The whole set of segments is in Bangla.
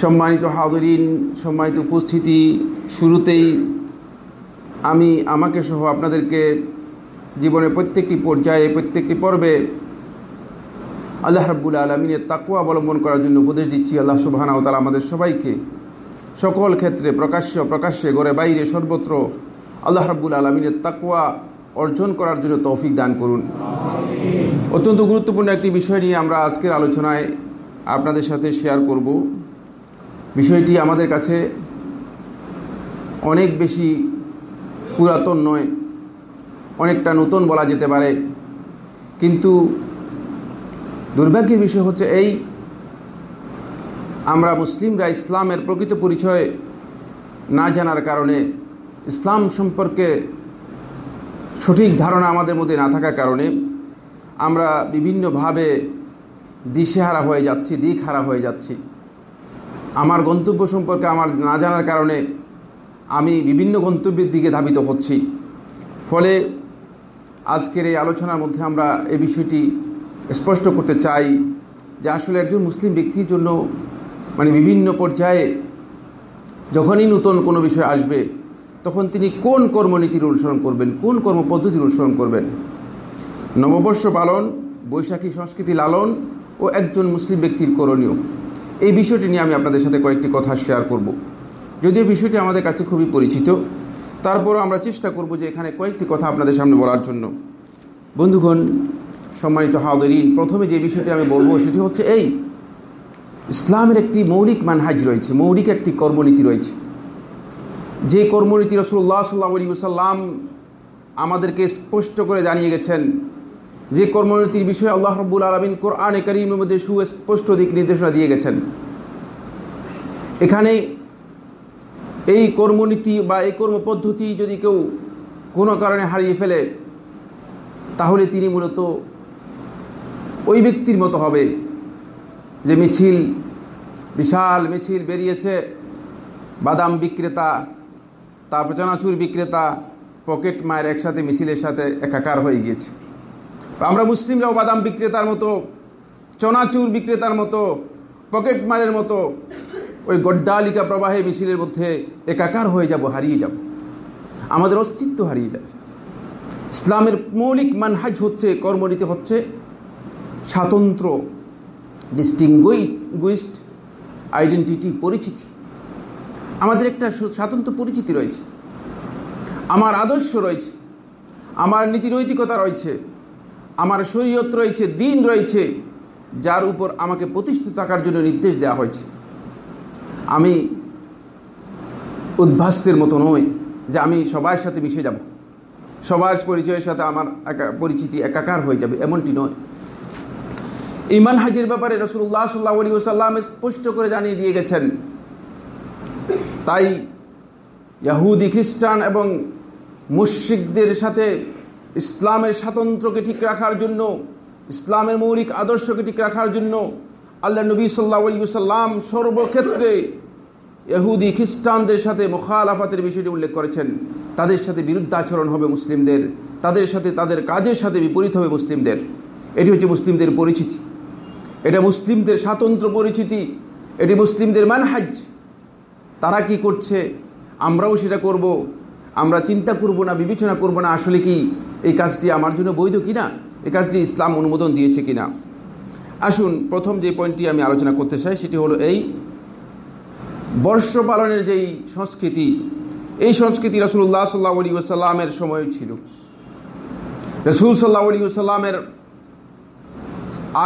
সম্মানিত হাদরিন সম্মানিত উপস্থিতি, শুরুতেই আমি, আমাকে সহ আপনাদেরকে জীবনের প্রত্যেকটি পর্যায়ে, প্রত্যেকটি পর্বে আল্লাহ রাব্বুল আলমিনের তাকুয়া অবলম্বন করার জন্য উপদেশ দিচ্ছি। আল্লাহ সুবাহানা তালা আমাদের সবাইকে সকল ক্ষেত্রে প্রকাশ্য, প্রকাশ্যে গড়ে বাইরে সর্বত্র আল্লাহ রাব্বুল আলমিনের তাকুয়া অর্জন করার জন্য তৌফিক দান করুন। অত্যন্ত গুরুত্বপূর্ণ একটি বিষয় নিয়ে আমরা আজকের আলোচনায় আপনাদের সাথে শেয়ার করব। বিষয়টি আমাদের কাছে অনেক বেশি পুরাতন নয়, অনেকটা নতুন বলা যেতে পারে। কিন্তু দুর্ভাগ্যের বিষয় হচ্ছে এই, আমরা মুসলিমরা ইসলামের প্রকৃত পরিচয় না জানার কারণে, ইসলাম সম্পর্কে সঠিক ধারণা আমাদের মধ্যে না থাকার কারণে, আমরা বিভিন্নভাবে দিশেহারা হয়ে যাচ্ছি, দিক হারা হয়ে যাচ্ছি। আমার গন্তব্য সম্পর্কে আমার না জানার কারণে আমি বিভিন্ন গন্তব্যের দিকে ধাবিত হচ্ছি। ফলে আজকের এই আলোচনার মধ্যে আমরা এই বিষয়টি স্পষ্ট করতে চাই যে আসলে একজন মুসলিম ব্যক্তির জন্য মানে বিভিন্ন পর্যায়ে যখনই নূতন কোনো বিষয় আসবে, তখন তিনি কোন কর্মনীতির অনুসরণ করবেন, কোন কর্মপদ্ধতির অনুসরণ করবেন? নববর্ষ পালন, বৈশাখী সংস্কৃতি লালন ও একজন মুসলিম ব্যক্তির করণীয়। এই বিষয়টি নিয়ে আমি আপনাদের সাথে কয়েকটি কথা শেয়ার করব। যদিও বিষয়টি আমাদের কাছে খুবই পরিচিত, তারপরও আমরা চেষ্টা করব যে এখানে কয়েকটি কথা আপনাদের সামনে বলার জন্য। বন্ধুগণ, সম্মানিত হাউদরিন প্রথমে যে বিষয়টি আমি বলব সেটি হচ্ছে এই। ইসলামের একটি মৌলিক মানহাজ রয়েছে, মৌলিক একটি কর্মনীতি রয়েছে। যে কর্মনীতি রসুল্লাহ সাল্লাহ আলী সাল্লাম আমাদেরকে স্পষ্ট করে জানিয়ে গেছেন যে কর্মনীতির বিষয়ে আল্লাহ রব্বুল আলমিন কোরআনে করিমের মধ্যে সুস্পষ্ট দিক নির্দেশনা দিয়ে গেছেন। এখানে এই কর্মনীতি বা এই কর্মপদ্ধতি যদি কেউ কোনো কারণে হারিয়ে ফেলে, তাহলে তিনি মূলত ওই ব্যক্তির মতো হবে যে মিছিল, বিশাল মিছিল বেরিয়েছে, বাদাম বিক্রেতা, তারপর চানাচুর বিক্রেতা, পকেট মায়ের একসাথে মিছিলের সাথে একাকার হয়ে গিয়েছে। আমরা মুসলিমরাও বাদাম বিক্রেতার মতো, চনাচুর বিক্রেতার মতো, পকেট মারের মতো, ওই গড্ডালিকা প্রবাহে মিছিলের মধ্যে একাকার হয়ে যাব, হারিয়ে যাব। আমাদের অস্তিত্ব হারিয়ে যাবে। ইসলামের মৌলিক মানহাজ হচ্ছে, কর্মনীতি হচ্ছে স্বাতন্ত্র ডিস্টিংগুইস্ট আইডেন্টিটি পরিচিতি। আমাদের একটা স্বাতন্ত্র পরিচিতি রয়েছে। আমার আদর্শ রয়েছে। আমার নীতিনৈতিকতা রয়েছে। আমার শরীয়ত রয়েছে, দিন রয়েছে, যার উপর আমাকে প্রতিষ্ঠিত থাকার জন্য নির্দেশ দেওয়া হয়েছে। আমি উদ্ভাস্তের মতো নই যে আমি সবার সাথে মিশে যাব। সবার পরিচয়ের সাথে আমার একা পরিচিতি একাকার হয়ে যাবে, এমনটি নয়। ইমান হাজির ব্যাপারে রসুল্লাহ সাল্লাহ আলী ওসাল্লাম স্পষ্ট করে জানিয়ে দিয়ে গেছেন, তাই ইয়াহুদি, খ্রিস্টান এবং মুশ্রিকদের সাথে ইসলামের স্বাতন্ত্র্যকে ঠিক রাখার জন্য, ইসলামের মৌলিক আদর্শকে ঠিক রাখার জন্য আল্লাহ নবী সাল্লাম সর্বক্ষেত্রে এহুদি খ্রিস্টানদের সাথে মোখালাফাতের বিষয়টি উল্লেখ করেছেন। তাদের সাথে বিরুদ্ধাচরণ হবে মুসলিমদের, তাদের সাথে তাদের কাজের সাথে বিপরীত হবে মুসলিমদের। এটি হচ্ছে মুসলিমদের পরিচিতি। এটা মুসলিমদের স্বাতন্ত্র পরিচিতি, এটি মুসলিমদের মানহাজ। তারা কি করছে? আমরাও সেটা করব। আমরা চিন্তা করব না, বিবেচনা করব না আসলে কি এই কাজটি আমার জন্য বৈধ কিনা, এই কাজটি ইসলাম অনুমোদন দিয়েছে কিনা। আসুন, প্রথম যে পয়েন্টটি আমি আলোচনা করতে চাই সেটি হলো এই বর্ষ পালনের যেই সংস্কৃতি, এই সংস্কৃতি রসুল্লাহ সাল্লাহ আলী ওসাল্লামের সময় ছিল। রসুল সাল্লাহ আলী ওসাল্লামের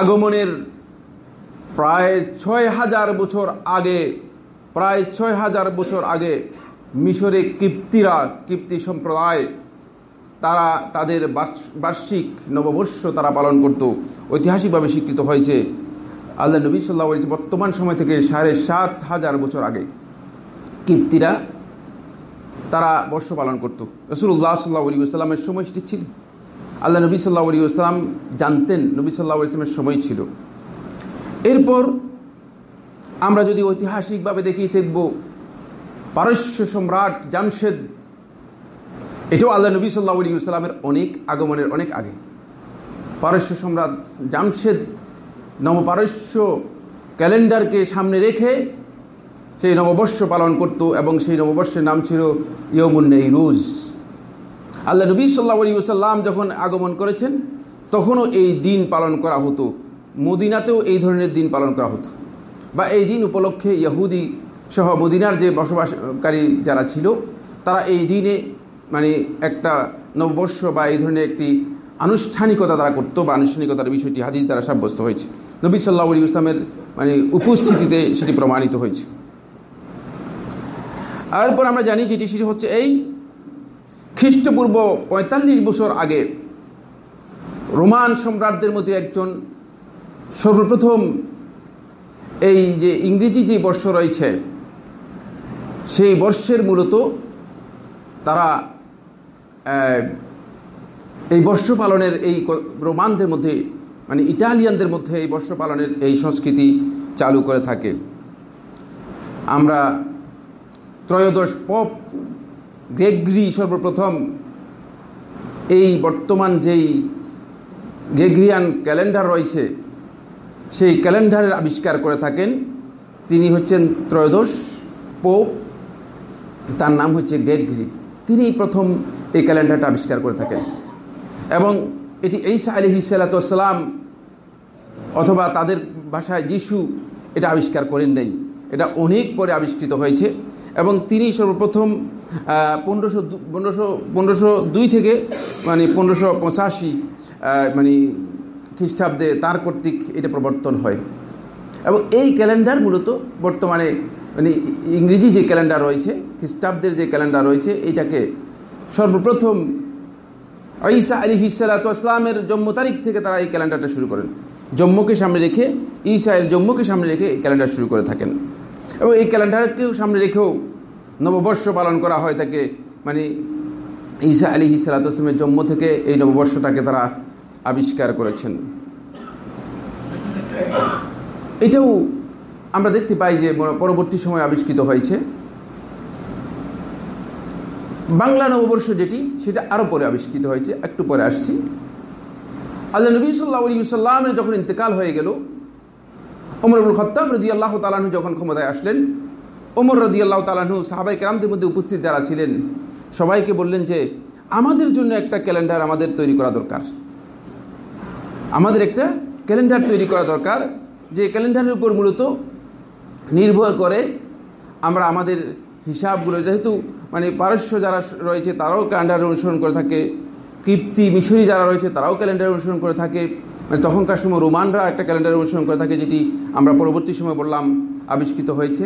আগমনের প্রায় ছয় হাজার বছর আগে, প্রায় ছয় হাজার বছর আগে মিশরে কৃপ্তিরা, কৃপ্তি সম্প্রদায়, তারা তাদের বার্ষিক নববর্ষ তারা পালন করত, ঐতিহাসিকভাবে স্বীকৃত হয়েছে। আল্লাহ নবী সাল্লাহ বর্তমান সময় থেকে সাড়ে সাত হাজার বছর আগে কিপ্তিরা তারা বর্ষ পালন করত। রসুল্লাহ সাল্লাহ আলী আসসালামের সময় সেটি ছিল। আল্লাহ নবী সাল্লাহ আলী আসসালাম জানতেন নবী সাল্লাহ ইসলামের সময় ছিল। এরপর আমরা যদি ঐতিহাসিকভাবে দেখি, দেখব পারস্য সম্রাট জামশেদ। এটাও আল্লাহ নবী সাল্লাহ আলী সাল্লামের অনেক আগমনের অনেক আগে। পারস্য সম্রাট জামশেদ নবপারস্য ক্যালেন্ডারকে সামনে রেখে সেই নববর্ষ পালন করত এবং সেই নববর্ষের নাম ছিল ইয়মুন রুজ আল্লাহ নবী সাল্লাহ আলী সাল্লাম যখন আগমন করেছেন, তখনও এই দিন পালন করা হতো। মদিনাতেও এই ধরনের দিন পালন করা হতো। বা এই দিন উপলক্ষে ইহুদি সহ মদিনার যে বসবাসকারী যারা ছিল, তারা এই দিনে মানে একটা নববর্ষ বা এই ধরনের একটি আনুষ্ঠানিকতা তারা করতো বা আনুষ্ঠানিকতার বিষয়টি হাদিস দ্বারা সাব্যস্ত হয়েছে। নবী সাল্লাহ আলী ইসলামের মানে উপস্থিতিতে সেটি প্রমাণিত হয়েছে। এরপর আমরা জানি যেটি সেটি হচ্ছে এই খ্রিস্টপূর্ব পঁয়তাল্লিশ বছর আগে রোমান সম্রাটদের মধ্যে একজন সর্বপ্রথম এই যে ইংরেজি যে বর্ষ রয়েছে সেই বর্ষের মূলত তারা এই বর্ষ পালনের এই রোমানদের মধ্যে মানে ইটালিয়ানদের মধ্যে এই বর্ষ পালনের এই সংস্কৃতি চালু করে থাকে। আমরা ত্রয়োদশ পপ গ্রেগরি সর্বপ্রথম এই বর্তমান যেই গ্রেগরিয়ান ক্যালেন্ডার রয়েছে, সেই ক্যালেন্ডারের আবিষ্কার করে থাকেন। তিনি হচ্ছেন ত্রয়োদশ পোপ তার নাম হচ্ছে গ্রেগরি তিনি প্রথম এই ক্যালেন্ডারটা আবিষ্কার করে থাকেন। এবং এটি এইসা আলি হিসালাতাম অথবা তাদের ভাষায় যিশু এটা আবিষ্কার করেন নাই। এটা অনেক পরে আবিষ্কৃত হয়েছে। এবং তিনি সর্বপ্রথম পনেরোশো পনেরোশো পনেরোশো দুই থেকে মানে পনেরোশো পঁচাশি মানে খ্রিস্টাব্দে তার কর্তৃক এটা প্রবর্তন হয়। এবং এই ক্যালেন্ডার মূলত বর্তমানে মানে ইংরেজি যে ক্যালেন্ডার রয়েছে, খ্রিস্টাব্দের যে ক্যালেন্ডার রয়েছে এটাকে সর্বপ্রথম ঈসা আলী হিসালাতামের জন্ম তারিখ থেকে তারা এই ক্যালেন্ডারটা শুরু করেন। জম্মুকে সামনে রেখে ঈসা এর জম্মুকে সামনে রেখে এই ক্যালেন্ডার শুরু করে থাকেন। এবং এই ক্যালেন্ডারকেও সামনে রেখেও নববর্ষ পালন করা হয় থাকে মানে ঈসা আলী হিসালাতামের জন্ম থেকে এই নববর্ষটাকে তারা আবিষ্কার করেছেন। এটাও আমরা দেখতে পাই যে পরবর্তী সময় আবিষ্কৃত হয়েছে। বাংলা নববর্ষ যেটি, সেটা আরও পরে আবিষ্কৃত হয়েছে, একটু পরে আসছি। আল্লাহ নবী সাল্লাহ সাল্লামের যখন ইন্তেকাল হয়ে গেল ওমরুল খত্তাব রদি আল্লাহ তালাহু যখন ক্ষমতায় আসলেন ওমর রদি আল্লাহ তালাহু সাহাবাই কেরামদের মধ্যে উপস্থিত যারা ছিলেন, সবাইকে বললেন যে, আমাদের জন্য একটা ক্যালেন্ডার আমাদের তৈরি করা দরকার। আমাদের একটা ক্যালেন্ডার তৈরি করা দরকার, যে ক্যালেন্ডারের উপর মূলত নির্ভর করে আমরা আমাদের হিসাবগুলো, যেহেতু মানে পারস্য যারা রয়েছে তারাও ক্যালেন্ডার অনুসরণ করে থাকে কৃপ্তি মিশরি যারা রয়েছে তারাও ক্যালেন্ডার অনুসরণ করে থাকে মানে তখনকার সময় রোমানরা একটা ক্যালেন্ডার অনুসরণ করে থাকে যেটি আমরা পরবর্তী সময় বললাম আবিষ্কৃত হয়েছে।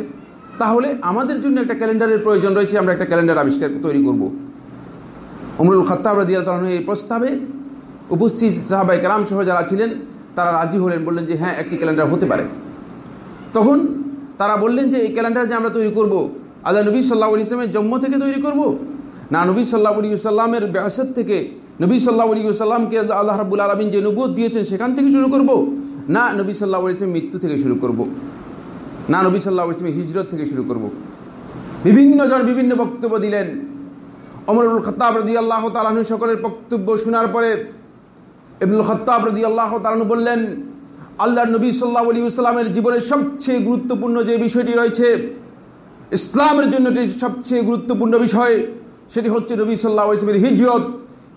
তাহলে আমাদের জন্য একটা ক্যালেন্ডারের প্রয়োজন রয়েছে, আমরা একটা ক্যালেন্ডার আবিষ্কার তৈরি করব। অমরুল খত্তাব রাদিয়াল এই প্রস্তাবে উপস্থিত সাহাবাই কালাম সহ যারা ছিলেন, তারা রাজি হলেন, বললেন যে হ্যাঁ একটি ক্যালেন্ডার হতে পারে। তখন তারা বললেন যে, এই ক্যালেন্ডার যে আমরা তৈরি করব, আল্লাহ নবী সাল্লাহ ইসলামের জন্ম থেকে তৈরি করব? না, নবী সাল্লাহ আলী সাল্লামের ব্যাসত থেকে, নবী সাল্লাহ আলী সাল্লামকে আল্লাহ রাবুল আলমিন যে নবুয় দিয়েছেন, সেখান থেকে শুরু করব? না, নবী সাল্লাহ ইসলামের মৃত্যু থেকে শুরু করব। না, নবী সাল্লাহ ইসলামের হিজরত থেকে শুরু করব। বিভিন্ন জন বিভিন্ন বক্তব্য দিলেন। অমরুল খত্তাব রদি আল্লাহ তালাহু সকলের বক্তব্য শোনার পরে ইবনুল খত্তাব রদি আল্লাহ তালাহু বললেন আল্লাহ নবী সাল্লাহ আলী ইসলামের জীবনের সবচেয়ে গুরুত্বপূর্ণ যে বিষয়টি রয়েছে, ইসলামের জন্য সবচেয়ে গুরুত্বপূর্ণ বিষয়, সেটি হচ্ছে নবী সাল্লাহ ইসলামের হিজরত।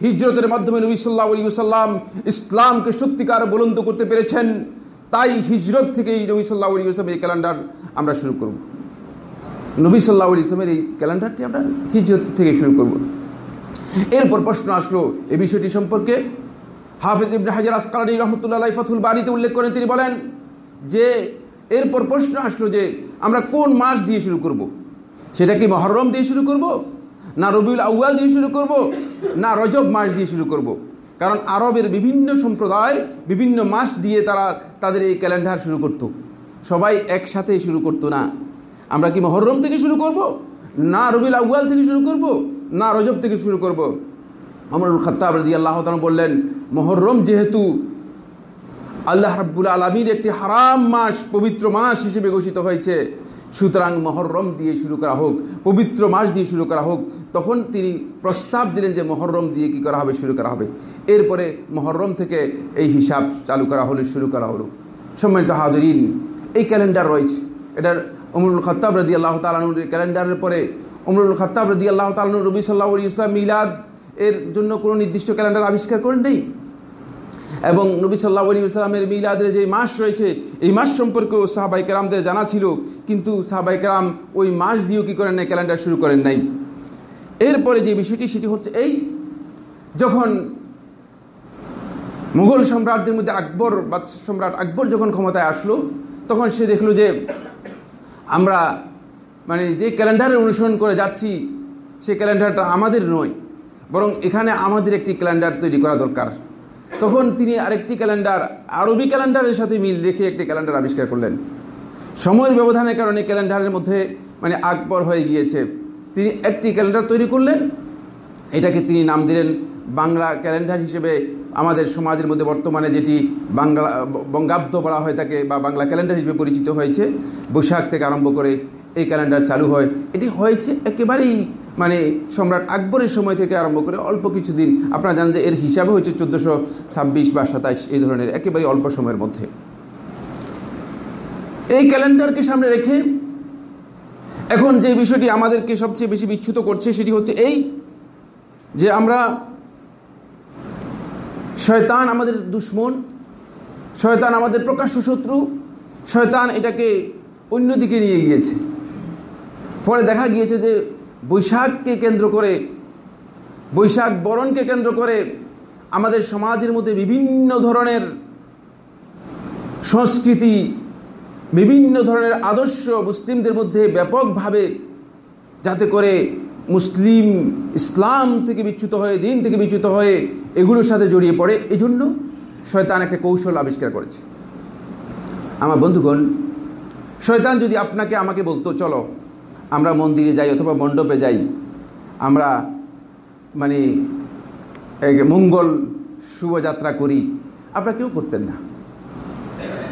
হিজরতের মাধ্যমে নবী সাল্লাহ আলী সাল্লাম ইসলামকে সত্যিকার বলন্দ করতে পেরেছেন। তাই হিজরত থেকেই নবী সাল্লাহ আলী ইসলামের এই ক্যালেন্ডার আমরা শুরু করব। নবী সাল্লাহ আলী ইসলামের এই ক্যালেন্ডারটি আমরা হিজরত থেকে শুরু করব। এরপর প্রশ্ন আসলো এই বিষয়টি সম্পর্কে হাফিজ ইবনে হাজার আসকালানি রহমতুল্লাহ ফাতুল বাড়িতে উল্লেখ করেন, তিনি বলেন যে এরপর প্রশ্ন আসলো যে আমরা কোন মাস দিয়ে শুরু করব। সেটা কি মহরম দিয়ে শুরু করব। না রবিউল আউয়াল দিয়ে শুরু করব। না রজব মাস দিয়ে শুরু করব। কারণ আরবের বিভিন্ন সম্প্রদায় বিভিন্ন মাস দিয়ে তারা তাদের এই ক্যালেন্ডার শুরু করত। সবাই একসাথে শুরু করতো না আমরা কি মহরম থেকে শুরু করব। না রবিউল আউয়াল থেকে শুরু করব। না রজব থেকে শুরু করব। আমরুল খত্তাব রদি আল্লাহ বললেন, মহরম যেহেতু আল্লাহ রাব্বুল আলমীর একটি হারাম মাস, পবিত্র মাস হিসেবে ঘোষিত হয়েছে, সুতরাং মহরম দিয়ে শুরু করা হোক, পবিত্র মাস দিয়ে শুরু করা হোক, তখন তিনি প্রস্তাব দিলেন যে মহরম দিয়ে কি করা হবে, শুরু করা হবে। এরপরে মহরম থেকে এই হিসাব চালু করা হলো, শুরু করা হলো। সম্মানিত হাদরিন এই ক্যালেন্ডার রয়েছে। এটার অমরুল খত্তাব রদি আল্লাহ তালানুর ক্যালেন্ডারের পরে অমরুল খত্তাব রদি আল্লাহ তালানুর রবি সাল্লাহ ইসলাম মিলাদ এর জন্য কোনো নির্দিষ্ট ক্যালেন্ডার আবিষ্কার করেন নেই। এবং নবী সাল্লাহ আলী ইসলামের মিলাদের যে মাস রয়েছে, এই মাস সম্পর্কেও সাহাবাই কেরামদের জানা ছিল, কিন্তু সাহাবাই কেরাম ওই মাস দিয়েও কী করেন নাই, ক্যালেন্ডার শুরু করেন নাই। এরপরে যে বিষয়টি, সেটি হচ্ছে এই, যখন মুঘল সম্রাটদের মধ্যে আকবর বা সম্রাট আকবর যখন ক্ষমতায় আসলো, তখন সে দেখল যে আমরা মানে যে ক্যালেন্ডারের অনুসরণ করে যাচ্ছি সেই ক্যালেন্ডারটা আমাদের নয়। বরং এখানে আমাদের একটি ক্যালেন্ডার তৈরি করা দরকার। তখন তিনি আরেকটি ক্যালেন্ডার, আরবি ক্যালেন্ডারের সাথে মিল রেখে একটি ক্যালেন্ডার আবিষ্কার করলেন। সময়ের ব্যবধানের কারণে ক্যালেন্ডারের মধ্যে মানে আকবর হয়ে গিয়েছে। তিনি একটি ক্যালেন্ডার তৈরি করলেন। এটাকে তিনি নাম দিলেন বাংলা ক্যালেন্ডার হিসেবে। আমাদের সমাজের মধ্যে বর্তমানে যেটি বাংলা, বঙ্গাব্দ বলা হয় থাকে বা বাংলা ক্যালেন্ডার হিসেবে পরিচিত হয়েছে। বৈশাখ থেকে আরম্ভ করে এই ক্যালেন্ডার চালু হয়। এটি হয়েছে একেবারেই মানে সম্রাট আকবরের সময় থেকে আরম্ভ করে অল্প কিছুদিন, আপনারা জানেন যে এর হিসাবে হয়েছে চোদ্দোশো ছাব্বিশ বা সাতাইশ, এই ধরনের একেবারেই অল্প সময়ের মধ্যে। এই ক্যালেন্ডারকে সামনে রেখে এখন যে বিষয়টি আমাদেরকে সবচেয়ে বেশি বিচ্যুত করছে সেটি হচ্ছে এই যে আমরা শয়তান আমাদের দুশ্মন, শয়তান আমাদের প্রকাশ্য শত্রু, শয়তান এটাকে অন্যদিকে নিয়ে গিয়েছে। পরে দেখা গিয়েছে যে বৈশাখকে কেন্দ্র করে, বৈশাখ বরণকে কেন্দ্র করে আমাদের সমাজের মধ্যে বিভিন্ন ধরনের সংস্কৃতি, বিভিন্ন ধরনের আদর্শ মুসলিমদের মধ্যে ব্যাপকভাবে যাতে করে মুসলিম ইসলাম থেকে বিচ্যুত হয়ে, দিন থেকে বিচ্যুত হয়ে এগুলোর সাথে জড়িয়ে পড়ে। এজন্য শয়তান একটা কৌশল আবিষ্কার করেছে। আমার বন্ধুগণ, শয়তান যদি আপনাকে, আমাকে বলতো, চলো আমরা মন্দিরে যাই অথবা মণ্ডপে যাই, আমরা মানে মঙ্গল শুভযাত্রা করি। আপনারা কেউ করতেন না।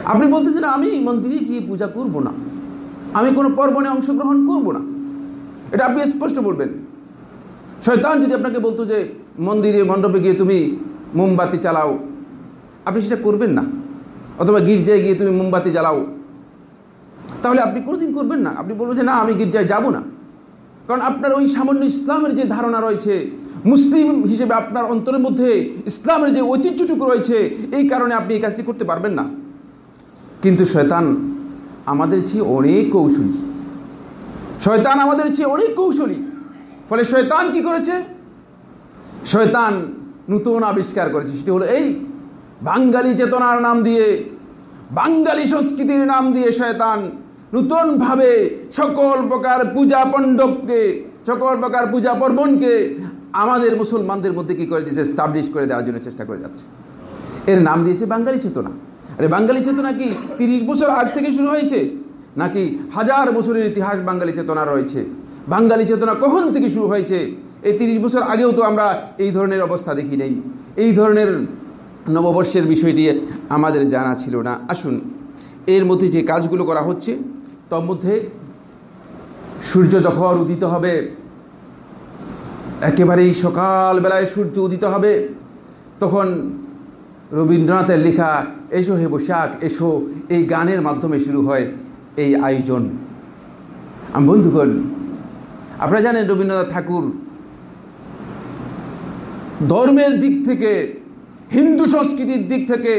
আপনি বলতেছেন, আমি মন্দিরে গিয়ে পূজা করব না। আমি কোনো পর্বণে অংশগ্রহণ করব না। এটা আপনি স্পষ্ট বলবেন। শয়তান যদি আপনাকে বলতো যে, মন্দিরে, মণ্ডপে গিয়ে তুমি মোমবাতি চালাও আপনি সেটা করবেন না। অথবা গির্জায় গিয়ে তুমি মোমবাতি জ্বালাও। তাহলে আপনি কোনোদিন করবেন না। আপনি বলবেন যে, না, আমি গির্জায় যাব না। কারণ আপনার ওই সামান্য ইসলামের যে ধারণা রয়েছে, মুসলিম হিসেবে আপনার অন্তরের মধ্যে ইসলামের যে ঐতিহ্যটুকু রয়েছে, এই কারণে আপনি এই কাজটি করতে পারবেন না। কিন্তু শয়তান আমাদের চেয়ে অনেক কৌশলী। শয়তান আমাদের চেয়ে অনেক কৌশলী। ফলে শয়তান কি করেছে? শয়তান নূতন আবিষ্কার করেছে। সেটি হলো এই বাঙালি চেতনার নাম দিয়ে, বাঙালি সংস্কৃতির নাম দিয়ে শয়তান নূতনভাবে সকল প্রকার পূজা মণ্ডপকে সকল প্রকার পূজা পর্বণকে আমাদের মুসলমানদের মধ্যে কি করে দিয়েছে? স্টাবলিশ করে দেওয়ার জন্য চেষ্টা করে যাচ্ছে। এর নাম দিয়েছে বাঙালি চেতনা। আরে বাঙালি চেতনা কি? তিরিশ বছর আগ থেকে শুরু হয়েছে? নাকি হাজার বছরের ইতিহাস বাঙালি চেতনা রয়েছে? বাঙালি চেতনা কখন থেকে শুরু হয়েছে? এই তিরিশ বছর আগেও তো আমরা এই ধরনের অবস্থা দেখি নেই। এই ধরনের নববর্ষের বিষয়টি আমাদের জানা ছিল না। আসুন, এর মধ্যে যে কাজগুলো করা হচ্ছে তার মধ্যে সূর্য যখন উদিত হবে, একেবারেই সকালবেলায় সূর্য উদিত হবে, তখন রবীন্দ্রনাথের লেখা, এসো হে বৈশাখ, এসো এই গানের মাধ্যমে শুরু হয় এই আয়োজন। আমি বন্ধুগণ, আপনারা জানেন রবীন্দ্রনাথ ঠাকুর ধর্মের দিক থেকে, হিন্দু সংস্কৃতির দিক থেকে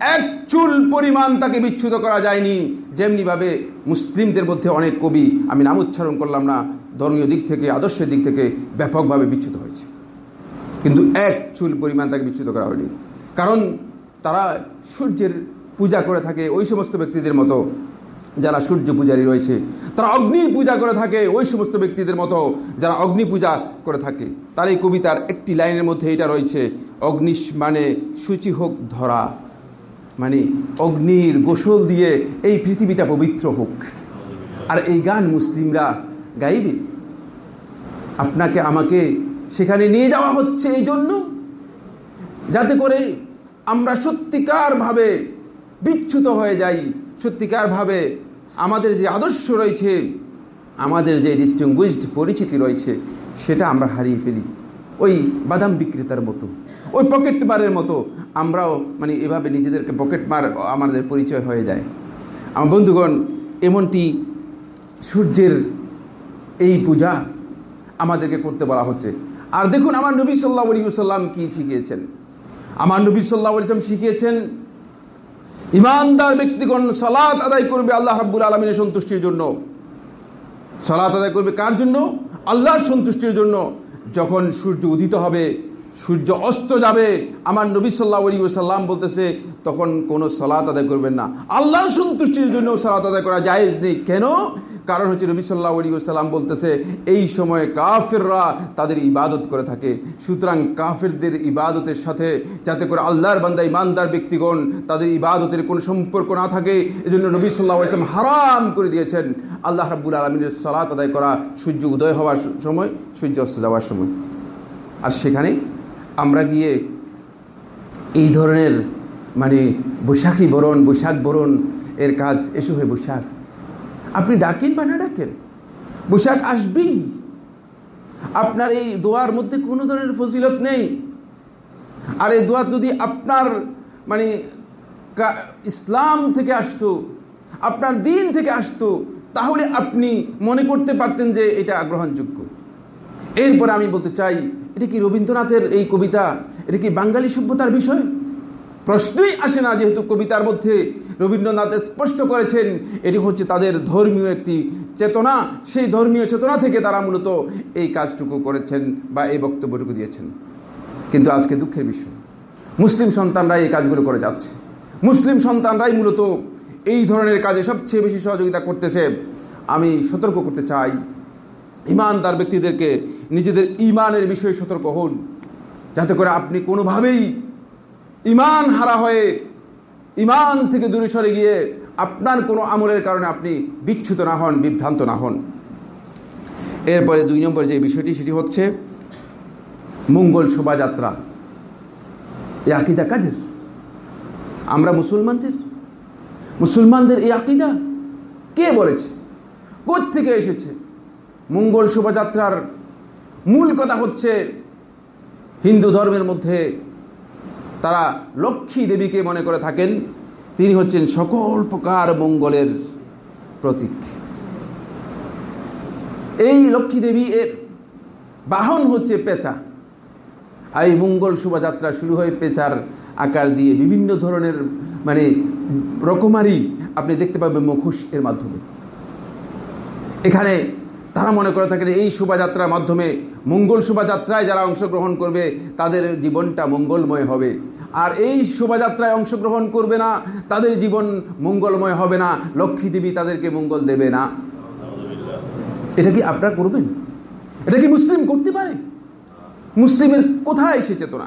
এক চুল পরিমাণ তাকে বিচ্ছুত করা যায়নি। যেমনিভাবে মুসলিমদের মধ্যে অনেক কবি, আমি নাম উচ্চারণ করলাম না, ধর্মীয় দিক থেকে, আদর্শের দিক থেকে ব্যাপকভাবে বিচ্ছুত হয়েছে। কিন্তু এক চুল পরিমাণ তাকে বিচ্ছুত করা হয়নি। কারণ তারা সূর্যের পূজা করে থাকে ওই সমস্ত ব্যক্তিদের মতো, যারা সূর্য পূজারী রয়েছে। তারা অগ্নির পূজা করে থাকে ওই সমস্ত ব্যক্তিদের মতো, যারা অগ্নি পূজা করে থাকে। তার এই কবিতার একটি লাইনের মধ্যে এটা রয়েছে, অগ্নিশ মানে সূচি হোক ধরা। মানে অগ্নির গোসল দিয়ে এই পৃথিবীটা পবিত্র হোক। আর এই গান মুসলিমরা গাইবে? আপনাকে, আমাকে সেখানে নিয়ে যাওয়া হচ্ছে এই জন্য? যাতে করে আমরা সত্যিকারভাবে বিচ্যুত হয়ে যাই সত্যিকারভাবে আমাদের যে আদর্শ রয়েছে, আমাদের যে ডিস্টিংগুইজড পরিচিতি রয়েছে, সেটা আমরা হারিয়ে ফেলি। ওই বাদাম বিক্রেতার মতো, ওই পকেট মারের মতো আমরাও মানে এভাবে নিজেদেরকে পকেট মার আমাদের পরিচয় হয়ে যায়। আমার বন্ধুগণ, এমনটি সূর্যের এই পূজা আমাদেরকে করতে বলা হচ্ছে। আর দেখুন, আমার নবী সাল্লাহ সাল্লাম কী শিখিয়েছেন? আমার নবী সাল্লাহ আলিয়াম শিখিয়েছেন, ইমানদার ব্যক্তিগণ সালাত আদায় করবে আল্লাহ রাব্বুল আলমিনের সন্তুষ্টির জন্য। সালাত আদায় করবে কার জন্য? আল্লাহর সন্তুষ্টির জন্য। যখন সূর্য উদিত হবে সূর্য অস্ত যাবে, আমার নবী সাল্লাহ আলী সাল্লাম বলতেছে, তখন কোনো সালাত আদায় করবেন না। আল্লাহর সন্তুষ্টির জন্য সালাত আদায় করা জায়েজ নেই। কেন? কারণ হচ্ছে নবী সাল্লাহ সাল্লাম বলতেছে, এই সময় কাফেররা তাদের ইবাদত করে থাকে। সুতরাং কাফেরদের ইবাদতের সাথে, যাতে করে আল্লাহর বান্দা, ইমানদার ব্যক্তিগণ তাদের ইবাদতের কোনো সম্পর্ক না থাকে, এজন্য নবী সাল্লাহ ইসলাম হারাম করে দিয়েছেন। আল্লাহ রাব্বুল আলমিনের সালাত আদায় করা সূর্য উদয় হওয়ার সময়, সূর্য অস্ত যাওয়ার সময়। আর সেখানে আমরা গিয়ে এই ধরনের মানে বৈশাখী বরণ, বৈশাখ বরণ এর কাজ এসে হয় বৈশাখ। আপনি ডাকেন বা না ডাকেন? বৈশাখ আসবেই। আপনার এই দোয়ার মধ্যে কোনো ধরনের ফজিলত নেই। আর এই দোয়া যদি আপনার মানে ইসলাম থেকে আসতো, আপনার দিন থেকে আসতো, তাহলে আপনি মনে করতে পারতেন যে এটা গ্রহণযোগ্য। এরপরে আমি বলতে চাই এটা কি রবীন্দ্রনাথের এই কবিতা? এটা কি বাঙালি সভ্যতার বিষয়? প্রশ্নই আসে না যেহেতু কবিতার মধ্যে রবীন্দ্রনাথ স্পষ্ট করেছেন, এটি হচ্ছে তাদের ধর্মীয় একটি চেতনা। সেই ধর্মীয় চেতনা থেকে তারা মূলত এই কাজটুকু করেছেন বা এই বক্তব্যটুকু দিয়েছেন। কিন্তু আজকে দুঃখের বিষয়, মুসলিম সন্তানরাই এই কাজগুলো করে যাচ্ছে। মুসলিম সন্তানরাই মূলত এই ধরনের কাজে সবচেয়ে বেশি সহযোগিতা করতেছে। আমি সতর্ক করতে চাই, ইমানদার ব্যক্তিদেরকে নিজেদের ইমানের বিষয়ে সতর্ক হন। যাতে করে আপনি কোনোভাবেই ইমান হারা হয়ে ইমান থেকে দূরে সরে গিয়ে আপনার কোনো আমলের কারণে আপনি বিচ্ছুত না হন, বিভ্রান্ত না হন। এরপরে দুই নম্বর যে বিষয়টি, সেটি হচ্ছে মঙ্গল শোভাযাত্রা। এই আকিদা কাদের? আমরা মুসলমানদের? মুসলমানদের এই আকিদা কে বলেছে? থেকে এসেছে? মঙ্গল শোভাযাত্রার মূল কথা হচ্ছে হিন্দু ধর্মের মধ্যে তারা লক্ষ্মী দেবীকে মনে করে থাকেন। তিনি হচ্ছেন সকল প্রকার মঙ্গলের প্রতীক। এই লক্ষ্মী দেবী এর বাহন হচ্ছে পেঁচা। আর এই মঙ্গল শোভাযাত্রা শুরু হয় পেঁচার আকার দিয়ে বিভিন্ন ধরনের মানে রকমারি আপনি দেখতে পাবেন মুখোশ এর মাধ্যমে। এখানে তারা মনে করে থাকেন এই শোভাযাত্রার মাধ্যমে মঙ্গল শোভাযাত্রায় যারা অংশগ্রহণ করবে, তাদের জীবনটা মঙ্গলময় হবে। আর এই শোভাযাত্রায় অংশগ্রহণ করবে না, তাদের জীবন মঙ্গলময় হবে না। লক্ষ্মী দেবী তাদেরকে মঙ্গল দেবে না। এটা কি আপনারা করবেন? এটা কি মুসলিম করতে পারে? মুসলিমের কোথায় সে চেতনা?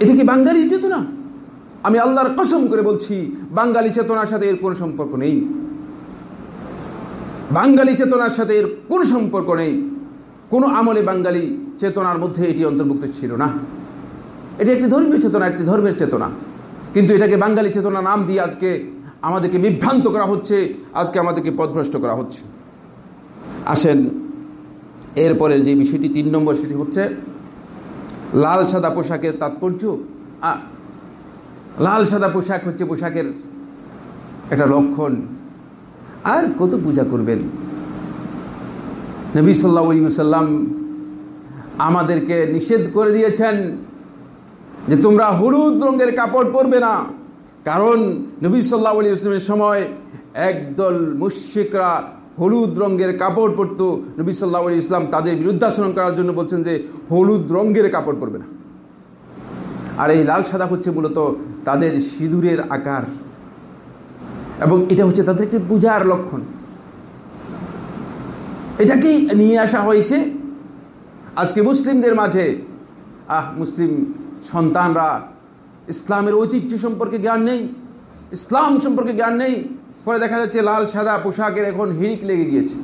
এটা কি বাঙালি চেতনা? আমি আল্লাহর কসম করে বলছি, বাঙালি চেতনার সাথে এর কোনো সম্পর্ক নেই। বাঙালি চেতনার সাথে এর কোনো সম্পর্ক নেই। কোনো আমলে বাঙালি চেতনার মধ্যে এটি অন্তর্ভুক্ত ছিল না। এটি একটি ধর্মীয় চেতনা, একটি ধর্মের চেতনা। কিন্তু এটাকে বাঙালি চেতনা নাম দিয়ে আজকে আমাদেরকে বিভ্রান্ত করা হচ্ছে, আজকে আমাদেরকে পথভ্রষ্ট করা হচ্ছে। আসেন, এরপরের যে বিষয়টি, তিন নম্বর সেটি হচ্ছে, লাল সাদা পোশাকের তাৎপর্য? লাল সাদা পোশাক হচ্ছে পোশাকের একটা লক্ষণ। আর কত পূজা করবেন? নবী সাল্লা সাল্লাম আমাদেরকে নিষেধ করে দিয়েছেন যে তোমরা হলুদ রঙের কাপড় পরবে না। কারণ নবী সাল্লাহ আলী ইসলামের সময় একদল মুশিকরা হলুদ রঙের কাপড় পরতো। নবী সাল্লাহ আলী ইসলাম তাদের বিরুদ্ধাচরণ করার জন্য বলছেন যে হলুদ রঙের কাপড় পরবে না। আর এই লাল সাদা হচ্ছে মূলত তাদের সিঁদুরের আকার। এবং এটা হচ্ছে তাদের একটি পূজার লক্ষণ। এটাকেই নিয়ে আসা হয়েছে। আজকে মুসলিমদের মাঝে, আহ, মুসলিম সন্তানরা ইসলামের ঐতিহ্য সম্পর্কে জ্ঞান নেই, ইসলাম সম্পর্কে জ্ঞান নেই পরে দেখা যাচ্ছে লাল, সাদা পোশাকের এখন হিড়িক লেগে গিয়েছে।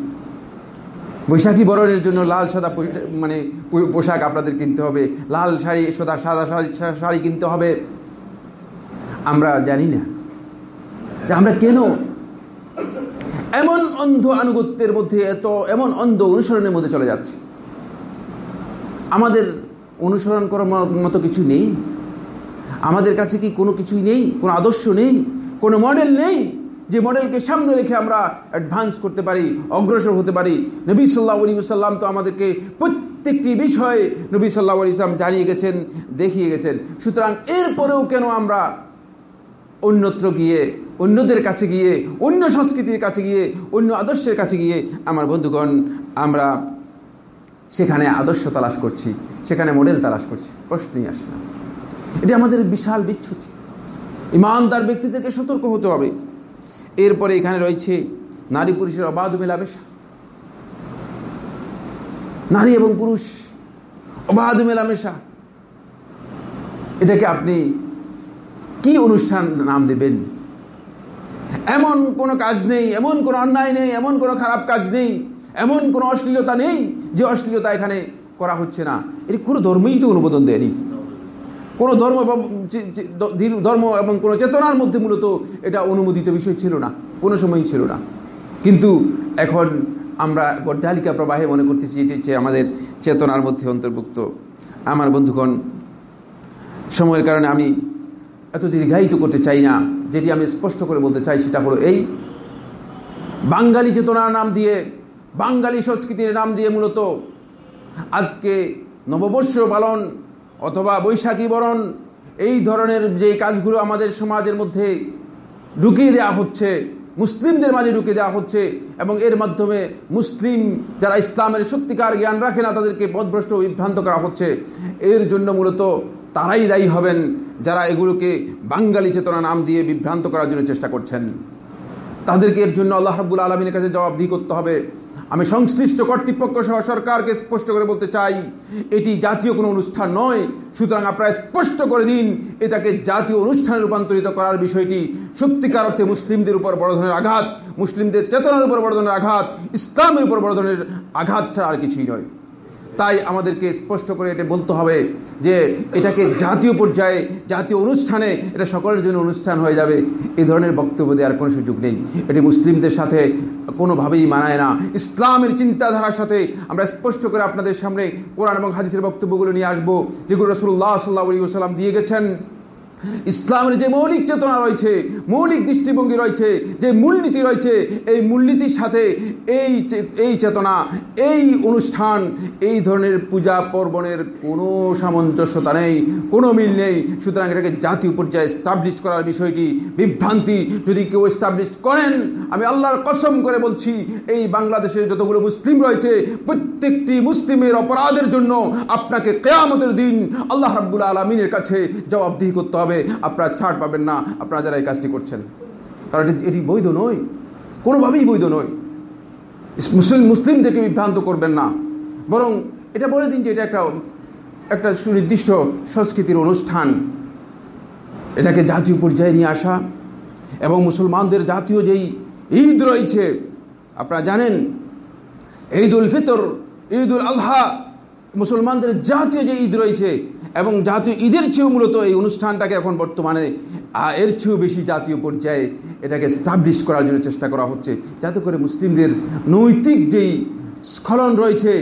বৈশাখী বরণের জন্য লাল, সাদা মানে পোশাক আপনাদের কিনতে হবে, লাল শাড়ি, সাদা সাদা শাড়ি কিনতে হবে। আমরা জানি না। যে আমরা কেন? এমন অন্ধ আনুগত্যের মধ্যে, এত এমন অন্ধ অনুসরণের মধ্যে চলে যাচ্ছে। আমাদের অনুসরণ করার মতো কিছু নেই। আমাদের কাছে কি কোনো কিছুই নেই? কোনো আদর্শ নেই? কোনো মডেল নেই? যে মডেলকে সামনে রেখে আমরা অ্যাডভান্স করতে পারি, অগ্রসর হতে পারি। নবী সাল্লাহ আলী সাল্লাম তো আমাদেরকে প্রত্যেকটি বিষয়ে নবী সাল্লাহ আলী ইসলাম জানিয়ে গেছেন, দেখিয়ে গেছেন। সুতরাং এরপরেও কেন আমরা অন্যত্র গিয়ে, অন্যদের কাছে গিয়ে, অন্য সংস্কৃতির কাছে গিয়ে, অন্য আদর্শের কাছে গিয়ে আমার বন্ধুগণ, আমরা সেখানে আদর্শ তালাশ করছি, সেখানে মডেল তালাশ করছি। প্রশ্নই আসে না। এটি আমাদের বিশাল বিচ্ছুতি। ইমানদার ব্যক্তিদেরকে সতর্ক হতে হবে। এরপরে এখানে রয়েছে নারী পুরুষের অবাধ মেলামেশা। নারী এবং পুরুষ, অবাধ মেলামেশা। এটাকে আপনি কি অনুষ্ঠান নাম দেবেন? এমন কোনো কাজ নেই, এমন কোনো অন্যায় নেই, এমন কোনো খারাপ কাজ নেই, এমন কোনো অশ্লীলতা নেই যে অশ্লীলতা এখানে করা হচ্ছে না। এটি কোনো ধর্মই তো অনুমোদন দেয়নি। কোনো ধর্ম ধর্ম এবং কোনো চেতনার মধ্যে মূলত এটা অনুমোদিত বিষয় ছিল না, কোনো সময়ই ছিল না। কিন্তু এখন আমরা গড্ডালিকা প্রবাহে মনে করতেছি এটি হচ্ছে আমাদের চেতনার মধ্যে অন্তর্ভুক্ত। আমার বন্ধুগণ, সময়ের কারণে আমি এত দীর্ঘায়িত করতে চাই না। যেটি আমি স্পষ্ট করে বলতে চাই, সেটা হলো এই। বাঙালি চেতনার নাম দিয়ে, বাঙালি সংস্কৃতির নাম দিয়ে মূলত আজকে নববর্ষ পালন অথবা বৈশাখী বরণ, এই ধরনের যে কাজগুলো আমাদের সমাজের মধ্যে ঢুকিয়ে দেওয়া হচ্ছে, মুসলিমদের মাঝে ঢুকিয়ে দেওয়া হচ্ছে, এবং এর মাধ্যমে মুসলিম যারা ইসলামের সত্যিকার জ্ঞান রাখে না, তাদেরকে পদভ্রষ্ট বিভ্রান্ত করা হচ্ছে, এর জন্য মূলত তারাই দায়ী হবেন যারা এগুলোকে বাঙ্গালি চেতনা নাম দিয়ে বিভ্রান্ত করার জন্য চেষ্টা করছেন, তাদেরকে এর জন্য আল্লাহ রাবুল আলমিনের কাছে জবাবদিহি করতে হবে। আমি সংশ্লিষ্ট কর্তৃপক্ষ সহ সরকারকে স্পষ্ট করে বলতে চাই, এটি জাতীয় কোনো অনুষ্ঠান নয়, সুতরাং আপনারা স্পষ্ট করে দিন, এটাকে জাতীয় অনুষ্ঠানে রূপান্তরিত করার বিষয়টি সত্যিকার অর্থে মুসলিমদের উপর বড় ধরনের আঘাত, মুসলিমদের চেতনার উপর বড় ধরনের আঘাত, ইসলামের উপর বড় ধরনের আঘাত ছাড়া আর কিছুই নয়। তাই আমাদেরকে স্পষ্ট করে এটা বলতে হবে যে এটাকে জাতীয় পর্যায়ে, জাতীয় অনুষ্ঠানে এটা সকলের জন্য অনুষ্ঠান হয়ে যাবে। এই ধরনের বক্তব্য দেওয়ার কোনো সুযোগ নেই। এটি মুসলিমদের সাথে কোনোভাবেই মানায় না। ইসলামের চিন্তাধারার সাথে আমরা স্পষ্ট করে আপনাদের সামনে কোরআন এবং হাদিসের বক্তব্যগুলো নিয়ে আসব, যেগুলো রসুল্লাহ সাল্লাহ সাল্লাম দিয়ে গেছেন। ইসলামের যে মৌলিক চেতনা রয়েছে, মৌলিক দৃষ্টিভঙ্গি রয়েছে, যে মূলনীতি রয়েছে, এই মূলনীতির সাথে এই এই চেতনা, এই অনুষ্ঠান, এই ধরনের পূজা পর্বণের কোনো সামঞ্জস্যতা নেই, কোনো মিল নেই। সুতরাং এটাকে জাতীয় পর্যায়ে স্টাবলিশ করার বিষয়টি বিভ্রান্তি। যদি কেউ স্টাবলিশ করেন, আমি আল্লাহর কসম করে বলছি, এই বাংলাদেশের যতগুলো মুসলিম রয়েছে, প্রত্যেকটি মুসলিমের অপরাধের জন্য আপনাকে কেয়ামতের দিন আল্লাহ রাব্বুল আলমিনের কাছে জবাবদিহি করতে হবে। আপনারা ছাড় পাবেন না, আপনারা যারা এই কাজটি করছেন। কারণ এটি বৈধ নয়। কোনোভাবেই বৈধ নয়। মুসলিম, মুসলিমদেরকে বিভ্রান্ত করবেন না। বরং এটা বলে দিন যে এটা একটা একটা সুনির্দিষ্ট সংস্কৃতির অনুষ্ঠান। এটাকে জাতীয় পর্যায়ে নিয়ে আসা এবং মুসলমানদের জাতীয় যেই ঈদ রয়েছে, আপনারা জানেন ঈদ উল ফিতর ঈদ উল আলহা, মুসলমানদের জাতীয় যে ঈদ রয়েছে এবং জাতীয় ঈদের চেয়েও মূলত এই অনুষ্ঠানটাকে এখন বর্তমানে এর চেয়েও বেশি জাতীয় পর্যায়ে এটাকে স্টাবলিশ করার জন্য চেষ্টা করা হচ্ছে। যাতে করে মুসলিমদের নৈতিক যেই স্খলন রয়েছে,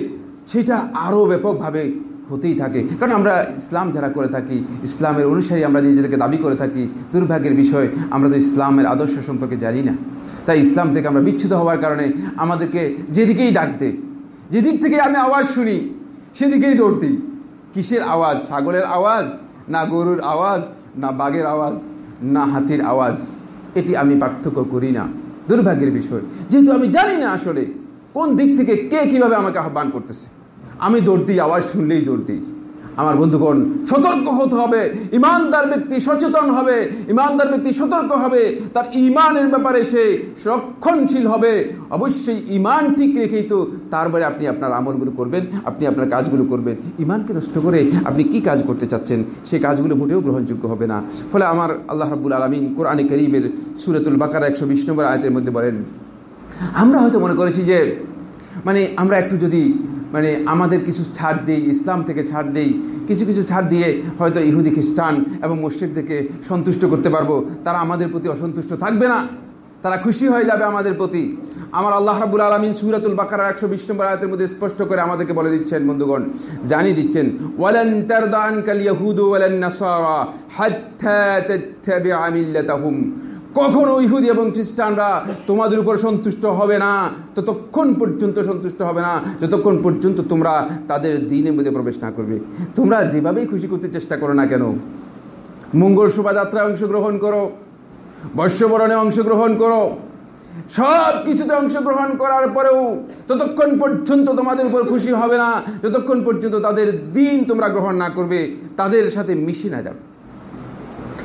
সেটা আরও ব্যাপকভাবে হতেই থাকে। কারণ আমরা ইসলাম যারা করে থাকি, ইসলামের অনুসারী আমরা নিজেদেরকে দাবি করে থাকি, দুর্ভাগ্যের বিষয়, আমরা তো ইসলামের আদর্শ সম্পর্কে জানি না। তাই ইসলাম থেকে আমরা বিচ্ছুত হওয়ার কারণে আমাদেরকে যেদিকেই ডাকতে, যেদিক থেকে আমি আওয়াজ শুনি, সেদিকেই দৌড় দিই। কিসের আওয়াজ? ছাগলের আওয়াজ? না গরুর আওয়াজ? না বাঘের আওয়াজ? না হাতির আওয়াজ? এটি আমি পার্থক্য করি না। দুর্ভাগ্যের বিষয়। যেহেতু আমি জানি না আসলে কোন দিক থেকে কে কীভাবে আমাকে আহ্বান করতেছে। আমি দৌড় দিই, আওয়াজ শুনলেই দৌড় দিই। আমার বন্ধুগণ, সতর্ক হতে হবে, ইমানদার ব্যক্তি সচেতন হবে, ইমানদার ব্যক্তি সতর্ক হবে, তার ইমানের ব্যাপারে সে রক্ষণশীল হবে। অবশ্যই ইমান ঠিক রেখেই তো তারপরে আপনি আপনার আমলগুলো করবেন, আপনি আপনার কাজগুলো করবেন। ইমানকে নষ্ট করে আপনি কি কাজ করতে চাচ্ছেন সেই কাজগুলো মোটেও গ্রহণযোগ্য হবে না। ফলে আমার আল্লাহ রাবুল আলমিন কোরআনে করিমের সুরতুল বাকার একশো বিশ নম্বর আয়তের মধ্যে বলেন, আমরা হয়তো মনে করেছি যে মানে আমরা একটু যদি মানে আমাদের কিছু ছাড় দিই, ইসলাম থেকে ছাড় দিই, কিছু কিছু ছাড় দিয়ে হয়তো ইহুদি খ্রিস্টান এবং মসজিদদেরকে সন্তুষ্ট করতে পারব। তারা আমাদের প্রতি অসন্তুষ্ট থাকবে না। তারা খুশি হয়ে যাবে আমাদের প্রতি। আমার আল্লাহ রাবুল আলমিন সুরাতুল বাকার একশো বিশ নম্বর আয়তের মধ্যে স্পষ্ট করে আমাদেরকে বলে দিচ্ছেন, বন্ধুগণ, জানিয়ে দিচ্ছেন, ওয়ালান তারদান কাল ইয়াহুদু ওয়ালান নাসারা তাত্তাবিআ মিল্লাতাহুম। কখনো ইহুদি এবং খ্রিস্টানরা তোমাদের উপর সন্তুষ্ট হবে না। ততক্ষণ পর্যন্ত সন্তুষ্ট হবে না। যতক্ষণ পর্যন্ত তোমরা তাদের দিনের মধ্যে প্রবেশ না করবে। তোমরা যেভাবেই খুশি করতে চেষ্টা করো না কেন, মঙ্গল শোভাযাত্রায় অংশগ্রহণ করো, বর্ষবরণে অংশগ্রহণ করো। সব কিছুতে অংশগ্রহণ করার পরেও ততক্ষণ পর্যন্ত তোমাদের উপর খুশি হবে না। যতক্ষণ পর্যন্ত তাদের দিন তোমরা গ্রহণ না করবে, তাদের সাথে মিশে না যাবে।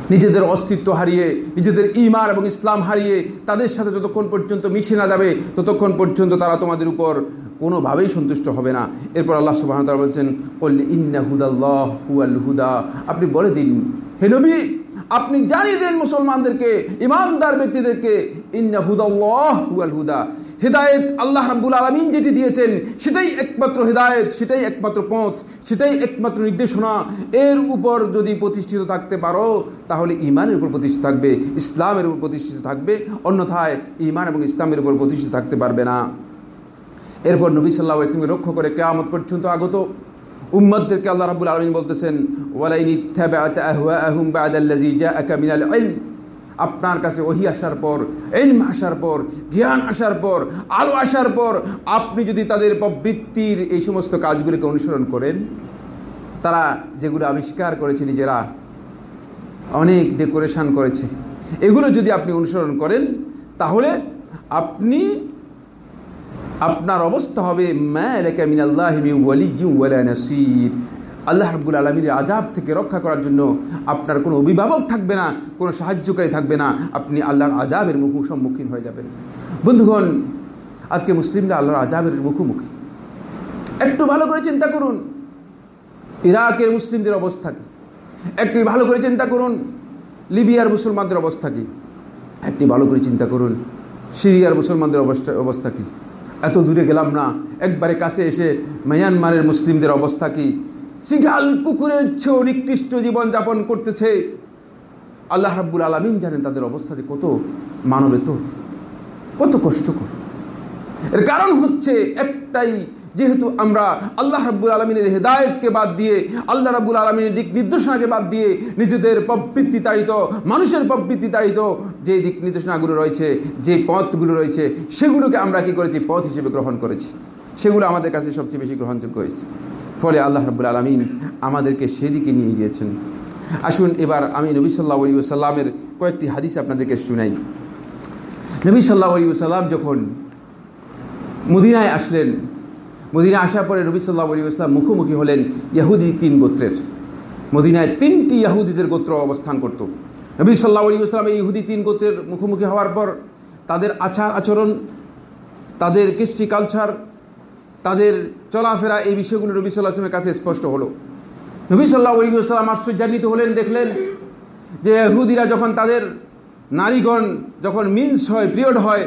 নিজেদের অস্তিত্ব হারিয়ে, নিজেদের ইমার এবং ইসলাম হারিয়ে তাদের সাথে যতক্ষণ পর্যন্ত মিশে না যাবে, ততক্ষণ পর্যন্ত তারা তোমাদের উপর কোনোভাবেই সন্তুষ্ট হবে না। এরপর আল্লাহ সুবাহ তারা বলছেন কল্লি ইন্না হুদাল্লাহ হুয়াল হুদা। আপনি বলে দিন, হে নবী, আপনি জানিয়ে দেন মুসলমানদেরকে, ইমানদার ব্যক্তিদেরকে, ইন্না হুদাল্লাহ হুয়াল হুদা। হেদায়েত আল্লাহ রাব্বুল আলমিন যেটি দিয়েছেন, সেটাই একমাত্র হেদায়েত, সেটাই একমাত্র পথ, সেটাই একমাত্র নির্দেশনা। এর উপর যদি প্রতিষ্ঠিত থাকতে পারো, তাহলে ইমানের উপর প্রতিষ্ঠিত থাকবে, ইসলামের উপর প্রতিষ্ঠিত থাকবে, অন্যথায় ইমান এবং ইসলামের উপর প্রতিষ্ঠিত থাকতে পারবে না। এরপর নবী সাল্লাহ ইসলামকে রক্ষা করে কেয়ামত পর্যন্ত আগত। উম্মদদেরকে আল্লাহ রাবুল আলমিন বলতেছেন আপনার কাছে ওহি আসার পর এলম আসার পর, জ্ঞান আসার পর, আলো আসার পর, আপনি যদি তাদের প্রবৃত্তির এই সমস্ত কাজগুলিকে অনুসরণ করেন, তারা যেগুলো আবিষ্কার করেছে নিজেরা, অনেক ডেকোরেশন করেছে। এগুলো যদি আপনি অনুসরণ করেন, তাহলে আপনি, আপনার অবস্থা হবে নাসির। আল্লাহ রাবুল আলমীর আজাব থেকে রক্ষা করার জন্য আপনার কোনো অভিভাবক থাকবে না, কোনো সাহায্যকারী থাকবে না, আপনি আল্লাহর আজাবের মুখ সম্মুখীন হয়ে যাবেন। বন্ধুগণ, আজকে মুসলিমরা আল্লাহর আজাবের মুখোমুখি। একটু ভালো করে চিন্তা করুন, ইরাকের মুসলিমদের অবস্থা কি? একটি ভালো করে চিন্তা করুন, লিবিয়ার মুসলমানদের অবস্থা কি? একটি ভালো করে চিন্তা করুন, সিরিয়ার মুসলমানদের অবস্থা অবস্থা কী? এত দূরে গেলাম না, একবারে কাছে এসে মায়ানমারের মুসলিমদের অবস্থা কি? সিগাল কুকুরের চেয়েও নিকৃষ্ট জীবনযাপন করতেছে। আল্লাহ রাব্বুল আলমিন জানেন তাদের অবস্থা যে কত মানবেতর কত কষ্টকর। এর কারণ হচ্ছে একটাই, যেহেতু আমরা আল্লাহ রাব্বুল আলমিনের হেদায়তকে বাদ দিয়ে, আল্লাহ রাব্বুল আলমিনের দিক নির্দেশনাকে বাদ দিয়ে নিজেদের প্রবৃত্তি তাড়িত মানুষের প্রবৃত্তি তাড়িত যে দিক নির্দেশনাগুলো রয়েছে, যে পথগুলো রয়েছে, সেগুলোকে আমরা কি করেছি? পথ হিসেবে গ্রহণ করেছি। সেগুলো আমাদের কাছে সবচেয়ে বেশি গ্রহণযোগ্য হয়েছে। ফলে আল্লাহ রাব্বুল আলমিন আমাদেরকে সেদিকে নিয়ে গিয়েছেন। আসুন এবার আমি নবী সাল্লাহ আলী সাল্লামের কয়েকটি হাদিস আপনাদেরকে শুনাই। নবী সাল্লাহ আলী সাল্লাম যখন মদিনায় আসলেন, মদিনায় আসার পরে নবী সাল্লাহ আলী ইসলাম মুখোমুখি হলেন ইয়াহুদি তিন গোত্রের। মদিনায় তিনটি ইয়াহুদিদের গোত্র অবস্থান করত। নবী সাল্লাহ এই ইহুদি তিন গোত্রের মুখোমুখি হওয়ার পর তাদের আচার আচরণ, তাদের কৃষ্টি কালচার তাদের চলাফেরা এই বিষয়গুলো নবী আসলামের কাছে স্পষ্ট হলো। নবী সাল্লাহ আলী আশ্চর্যান্বিত হলেন, দেখলেন যে হুদিরা যখন তাদের নারীগণ যখন মিন্স হয়, পিরিয়ড হয়,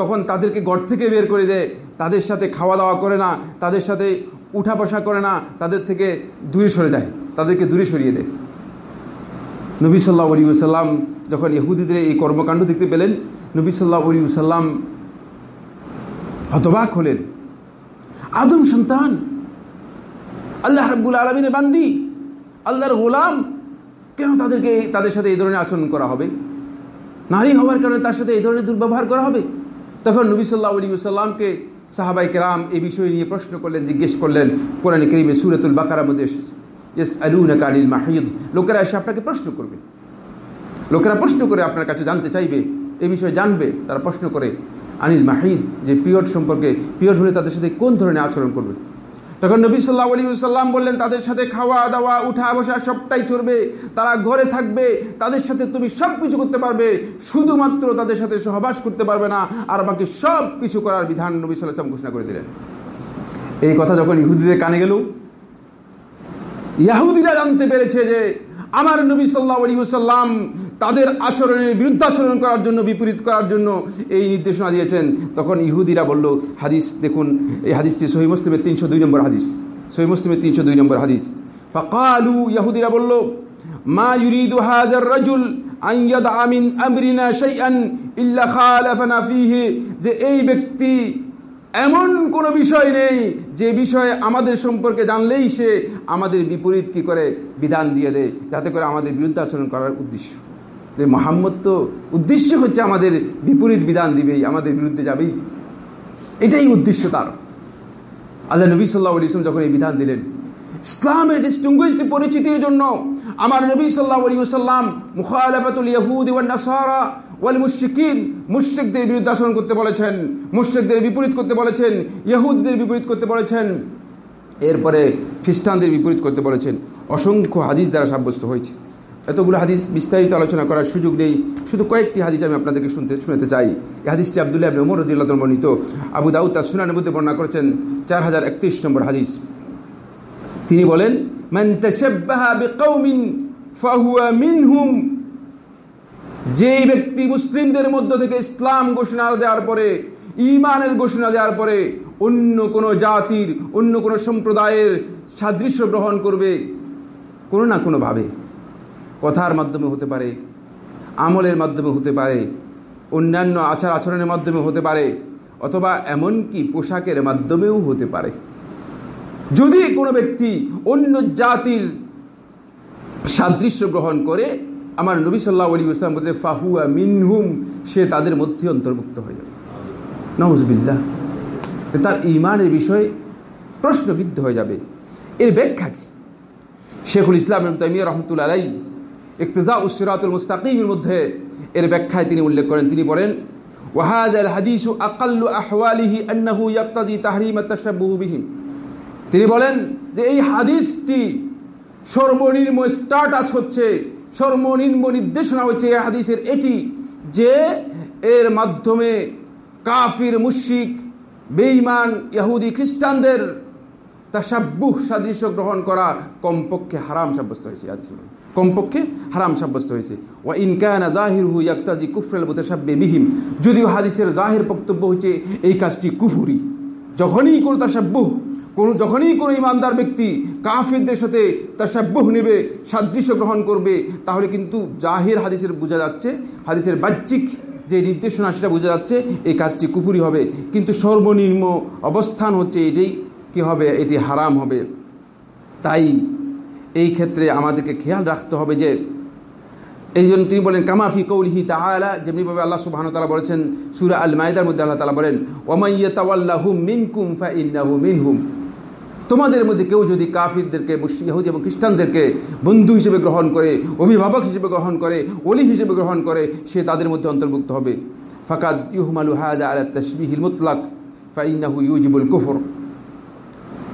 তখন তাদেরকে ঘর থেকে বের করে দেয়। তাদের সাথে খাওয়া দাওয়া করে না, তাদের সাথে উঠা বসা করে না, তাদের থেকে দূরে সরে যায়, তাদেরকে দূরে সরিয়ে দেয়। নবী সাল্লাহ আলী সাল্লাম যখন ইহুদিদের এই কর্মকাণ্ড দেখতে পেলেন, নবী সাল্লাহ আলী সাল্লাম হতবাক হলেন। আদম সন্তান। আল্লাহ রব্বুল আলমিনের বান্দি, আল্লাহর গোলাম। কেন তাদেরকে তাদের সাথে এই ধরনের আচরণ করা হবে? নারী হওয়ার কারণে তার সাথে এই ধরনের দুর্ব্যবহার করা হবে? তখন নবী সাল্লাহ আলী সাল্লামকে সাহাবাই কেরাম এই বিষয় নিয়ে প্রশ্ন করলেন, জিজ্ঞেস করলেন। কোরআন করিমে সুরতুল বাকারার মধ্যে এসেছে। কানিল মাহিদ লোকেরা এসে আপনাকে প্রশ্ন করবে। লোকেরা প্রশ্ন করে আপনার কাছে জানতে চাইবে। এ বিষয়ে জানবে, তারা প্রশ্ন করে। আনিল মাহিদ, যে পিরিয়ড সম্পর্কে, পিরিয়ড হলে তাদের সাথে কোন ধরনের আচরণ করবে? তখন নবী সাল্লাহ আলী সাল্লাম বললেন, তাদের সাথে খাওয়া, দাওয়া, উঠা, বসা সবটাই চলবে। তারা ঘরে থাকবে, তাদের সাথে তুমি সব কিছু করতে পারবে। শুধুমাত্র তাদের সাথে সহবাস করতে পারবে না, আর বাকি সব কিছু করার বিধান নবী সাল্লাম ঘোষণা করে দিলেন। এই কথা যখন ইহুদিদের কানে গেল, ইয়াহুদিরা জানতে পেরেছে যে আমার নবী সাল্লাহ আলী সাল্লাম তাদের আচরণের বিরুদ্ধাচরণ করার জন্য, বিপরীত করার জন্য এই নির্দেশনা দিয়েছেন। তখন ইহুদিরা বলল, হাদিস দেখুন, এই হাদিসটি সহি মুসলিমের তিনশো দুই নম্বর হাদিস। সহি মুসলিমের তিনশো দুই নম্বর হাদিস। ফকালু ইয়াহুদিরা বলল, মা ইউরিদু হাজার রাজুল আইয়াদ আমিন আমরিনা শাইআন ইল্লা খালাফানা ফিহি, যে এই ব্যক্তি এমন কোনো বিষয় নেই যে বিষয়ে আমাদের সম্পর্কে জানলেই সে আমাদের বিপরীত কি করে বিধান দিয়ে দেয়, যাতে করে আমাদের বিরুদ্ধে আচরণ করার উদ্দেশ্য। যে মোহাম্মদ তো উদ্দেশ্য হচ্ছে আমাদের বিপরীত বিধান দিবেই, আমাদের বিরুদ্ধে যাবেই। এটাই উদ্দেশ্য তার। আল্লাহ নবী সাল্লাহ ইসলাম যখন এই বিধান দিলেন ইসলামের ডিস্টিংগুইশড পরিচিতির জন্য আমার নবী সাল্লাহ আলী সাল্লাম মুখালাফাতুল ইয়াহুদ ওয়ান নাসারা ওয়াল মুশরিকিন, মুশরিকদের বিরুদ্ধে আচরণ করতে বলেছেন, মুশরিকদের বিপরীত করতে বলেছেন ইহুদদের বিপরীত করতে বলেছেন, এরপরে খ্রিস্টানদের বিপরীত করতে বলেছেন। অসংখ্য হাদিস দ্বারা সাব্যস্ত হয়েছে। এতগুলো হাদিস বিস্তারিত আলোচনা করার সুযোগ নেই। শুধু কয়েকটি হাদিস আমি আপনাদেরকে শুনতে শুনতে চাই। এই হাদিসটি আবদুল্লাহ আবনে ওমর বর্ণিত আবু দাউদ তার মধ্যে বর্ণনা করেছেন, চার হাজার একত্রিশ নম্বর হাদিস। তিনি বলেন, মান ফাহুয়া মিনহুম। যেই ব্যক্তি মুসলিমদের মধ্য থেকে ইসলাম ঘোষণা দেওয়ার পরে ইমানের ঘোষণা দেওয়ার পরে অন্য কোনো জাতির, অন্য কোনো সম্প্রদায়ের সাদৃশ্য গ্রহণ করবে কোনো না কোনোভাবে। কথার মাধ্যমে হতে পারে, আমলের মাধ্যমে হতে পারে, অন্যান্য আচার আচরণের মাধ্যমে হতে পারে, অথবা এমনকি পোশাকের মাধ্যমেও হতে পারে। যদি কোনো ব্যক্তি অন্য জাতির সাদৃশ্য গ্রহণ করে, আমার নবী সাল্লাহ আলী ইসলাম বলতে ফাহুয়া মিনহুম, সে তাদের মধ্যে অন্তর্ভুক্ত হয়ে যাবে। নজবিল্লা তার ইমানের বিষয়ে প্রশ্নবিদ্ধ হয়ে যাবে। এর ব্যাখ্যা কি? শেখুল ইসলাম তাইমিয়া রহমতুল্লা আলাই ইকতজা উসরাতুল মুস্তাকিমের মধ্যে এর ব্যাখ্যায় তিনি উল্লেখ করেন। তিনি বলেন ওয়াহাজ আল হাদিসু আকাল্লু আহওয়ালিহি আন্নাহু ইয়াক্তাজি তাহরিম তাশাব্বুহু বিহিম। তিনি বলেন যে এই হাদিসটি সর্বনিম্ন স্টার্টাস হচ্ছে, সর্বনিম্ন নির্দেশনা হচ্ছে এই হাদিসের এটি যে এর মাধ্যমে কাফির মুশিক বেঈমান ইয়াহুদি খ্রিস্টানদের তাসাব্বুহ সাদৃশ্য গ্রহণ করা কমপক্ষে হারাম সাব্যস্ত হয়েছে কমপক্ষে হারাম সাব্যস্ত হয়েছে। ও ইনকায়না জাহির হু ইয়াক্তাজি কুফরেল মুতাসাব্বে বিহিম, যদিও হাদিসের জাহির বক্তব্য হচ্ছে এই কাজটি কুফুরি, যখনই কোনো তাসাব্বুহ কোন যখনই কোনো ইমানদার ব্যক্তি কাফিরদের সাথে তাসাব্বুহ নেবে, সাদৃশ্য গ্রহণ করবে, তাহলে কিন্তু জাহির হাদিসের বোঝা যাচ্ছে, হাদিসের বাহ্যিক যে নির্দেশনা সেটা বোঝা যাচ্ছে এই কাজটি কুফুরি হবে। কিন্তু সর্বনিম্ন অবস্থান হচ্ছে এটাই কি হবে, এটি হারাম হবে। তাই এই ক্ষেত্রে আমাদেরকে খেয়াল রাখতে হবে যে এই জন্য তিনি বলেন কামাফি কৌলিহি তাহলা যেমনিভাবে আল্লাহ সুবাহ তালা বলেছেন, সুরা আল মায়দার মধ্যে আল্লাহ তালা বলেন ওমাইয়া তাওয়াল্লাহু মিনকুম ফা ইন্নাহু মিনহুম। তোমাদের মধ্যে কেউ যদি কাফিরদেরকে ইহুদি এবং খ্রিস্টানদেরকে বন্ধু হিসেবে গ্রহণ করে, অভিভাবক হিসেবে গ্রহণ করে অলি হিসেবে গ্রহণ করে, সে তাদের মধ্যে অন্তর্ভুক্ত হবে। ফাকাদ ইহমালু হায়দা আলা তসবিহিল মুতলাক ফাইনাহু ইউজিবুল কুফর।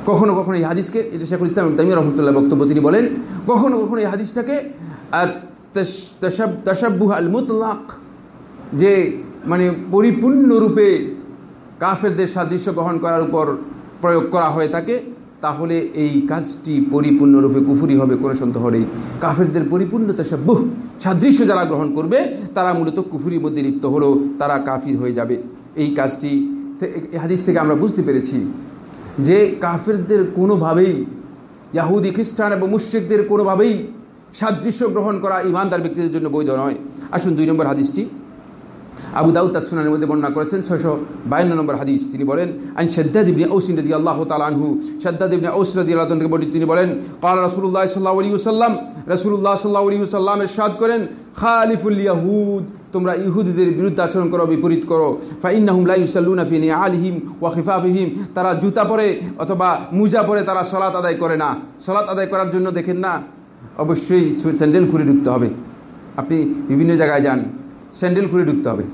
কখনো কখনো এই হাদিসকে, এটা শেখুল ইসলাম তামিয়া রহমতুল্লাহ বক্তব্য তিনি বলেন, কখনো কখনো এই হাদিসটাকে তসাব্বুহ আল মুতলাক, যে মানে পরিপূর্ণরূপে কাফেরদের সাদৃশ্য গ্রহণ করার উপর প্রয়োগ করা হয়ে থাকে তাহলে এই কাজটি পরিপূর্ণরূপে কুফুরি হবে, কোনো সন্দেহ নেই। কাফেরদের পরিপূর্ণতা সাব্যুহ সাদৃশ্য যারা গ্রহণ করবে, তারা মূলত কুফুরির মধ্যে লিপ্ত হলেও তারা কাফির হয়ে যাবে। এই কাজটি হাদিস থেকে আমরা বুঝতে পেরেছি যে কাফেরদের কোনোভাবেই, ইয়াহুদি, খ্রিস্টান এবং মুশ্রিকদের কোনোভাবেই সাদৃশ্য গ্রহণ করা ইমানদার ব্যক্তিদের জন্য বৈধ নয়। আসুন দুই নম্বর হাদিসটি। আবু দাউদ তার সুনানের মধ্যে বর্ণনা করেছেন, ছয়শো বায়ান্ন নম্বর হাদিস। তিনি বলেন, আন শ্রদ্ধা দিবনি ঔসিন রদি আল্লাহ তালহু শ্রদ্ধা দিবনি ঔস রদি আল্লাহ থেকে বলি তিনি বলেন কাল রসুল্লাহ সাল্লাহ আলী সাল্লাম রসুল্লাহ সাল্লাহ আলী সাল্লাম এরশাদ করেন, খালিফুল ইয়াহুদ, তোমরা ইহুদিদের বিরুদ্ধে আচরণ করো, বিপরীত করো। ফাইন্নাহুম লা ইউসাল্লুনা ফি নিআলিহিম ওয়া খিফাফিহিম। তারা জুতা পরে অথবা মুজা পরে তারা সালাত আদায় করে না। সালাত আদায় করার জন্য দেখেন না, অবশ্যই স্যান্ডেল খুঁড়ে ঢুকতে হবে। আপনি বিভিন্ন জায়গায় যান, স্যান্ডেল খুঁড়ে ঢুকতে হবে।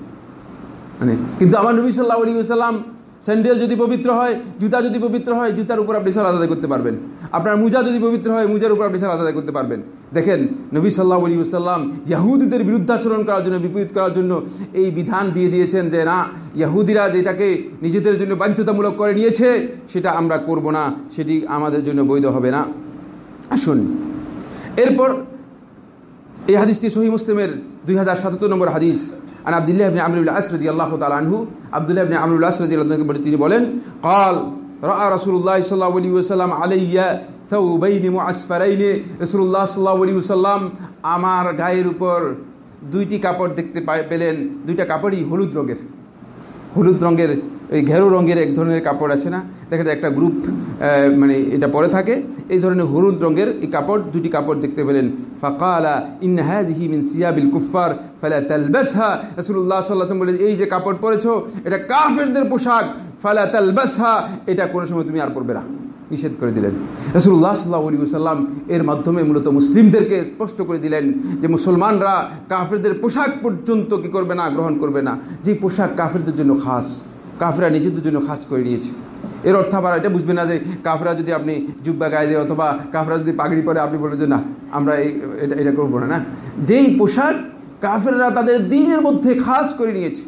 মানে কিন্তু আমার নবী সাল্লাহ আলী সাল্লাম স্যান্ডেল যদি পবিত্র হয়, জুতা যদি পবিত্র হয়, জুতার উপর আপনি সালাদ আদায় করতে পারবেন। আপনার মুজা যদি পবিত্র হয়, মুজার উপর আপনি সালাদ আদায় করতে পারবেন। দেখেন, নবী সাল্লাহ আলী সাল্লাম ইয়াহুদিদের বিরুদ্ধাচরণ করার জন্য, বিপরীত করার জন্য এই বিধান দিয়ে দিয়েছেন যে, না, ইয়াহুদিরা যেটাকে নিজেদের জন্য বাধ্যতামূলক করে নিয়েছে, সেটা আমরা করব না, সেটি আমাদের জন্য বৈধ হবে না। আসুন, এরপর এই হাদিসটি সহি মুসলিমের দুই হাজার সাতাত্তর নম্বর হাদিস। আর আবদুল্লাহ ইবনে আমরুল আসরদি আল্লাহ তালা আনহু আবদুল্লাহ ইবনে আমরুল আসরদি আল্লাহ তিনি বলেন কল রা রসুল্লাহ সাল্লাহ আলী ওসাল্লাম আলাইয়া সৌবাইনি মুআসফারাইনে রসুল্লাহ সাল্লাহ আলী ওসাল্লাম আমার গায়ের উপর দুইটি কাপড় দেখতে পেলেন। দুইটা কাপড়ই হলুদ রঙের। হলুদ রঙের ওই ঘেরো রঙের এক ধরনের কাপড় আছে না? দেখা যায় একটা গ্রুপ মানে এটা পরে থাকে। এই ধরনের হলুদ রঙের এই কাপড়, দুটি কাপড় দেখতে পেলেন। ফাকালা ইন হাদিহি মিন সিয়াবিল কুফার ফালা তালবাসহা। রাসূলুল্লাহ সাল্লাল্লাহু আলাইহি এই যে কাপড় পরেছো, এটা কাফেরদের পোশাক। ফালা তালবাসহা, এটা কোনো সময় তুমি আর পরবে না। নিষেধ করে দিলেন। রসুল্লাহ সাল্লাহ আলী সাল্লাম এর মাধ্যমে মূলত মুসলিমদেরকে স্পষ্ট করে দিলেন যে, মুসলমানরা কাফেরদের পোশাক পর্যন্ত কি করবে না, গ্রহণ করবে না? যে পোশাক কাফেরদের জন্য খাস কাফেরা নিজেদের জন্য খাস করে নিয়েছে। এর অর্থ আবার এটা বুঝবে না যে কাফরা যদি আপনি জুব্বা গায়ে দেয় অথবা কাফরা যদি পাগড়ি পরে, আপনি বলবেন যে না, আমরা এই, এটা এটা করব না না? যেই পোশাক কাফেররা তাদের দিনের মধ্যে খাস করে নিয়েছে,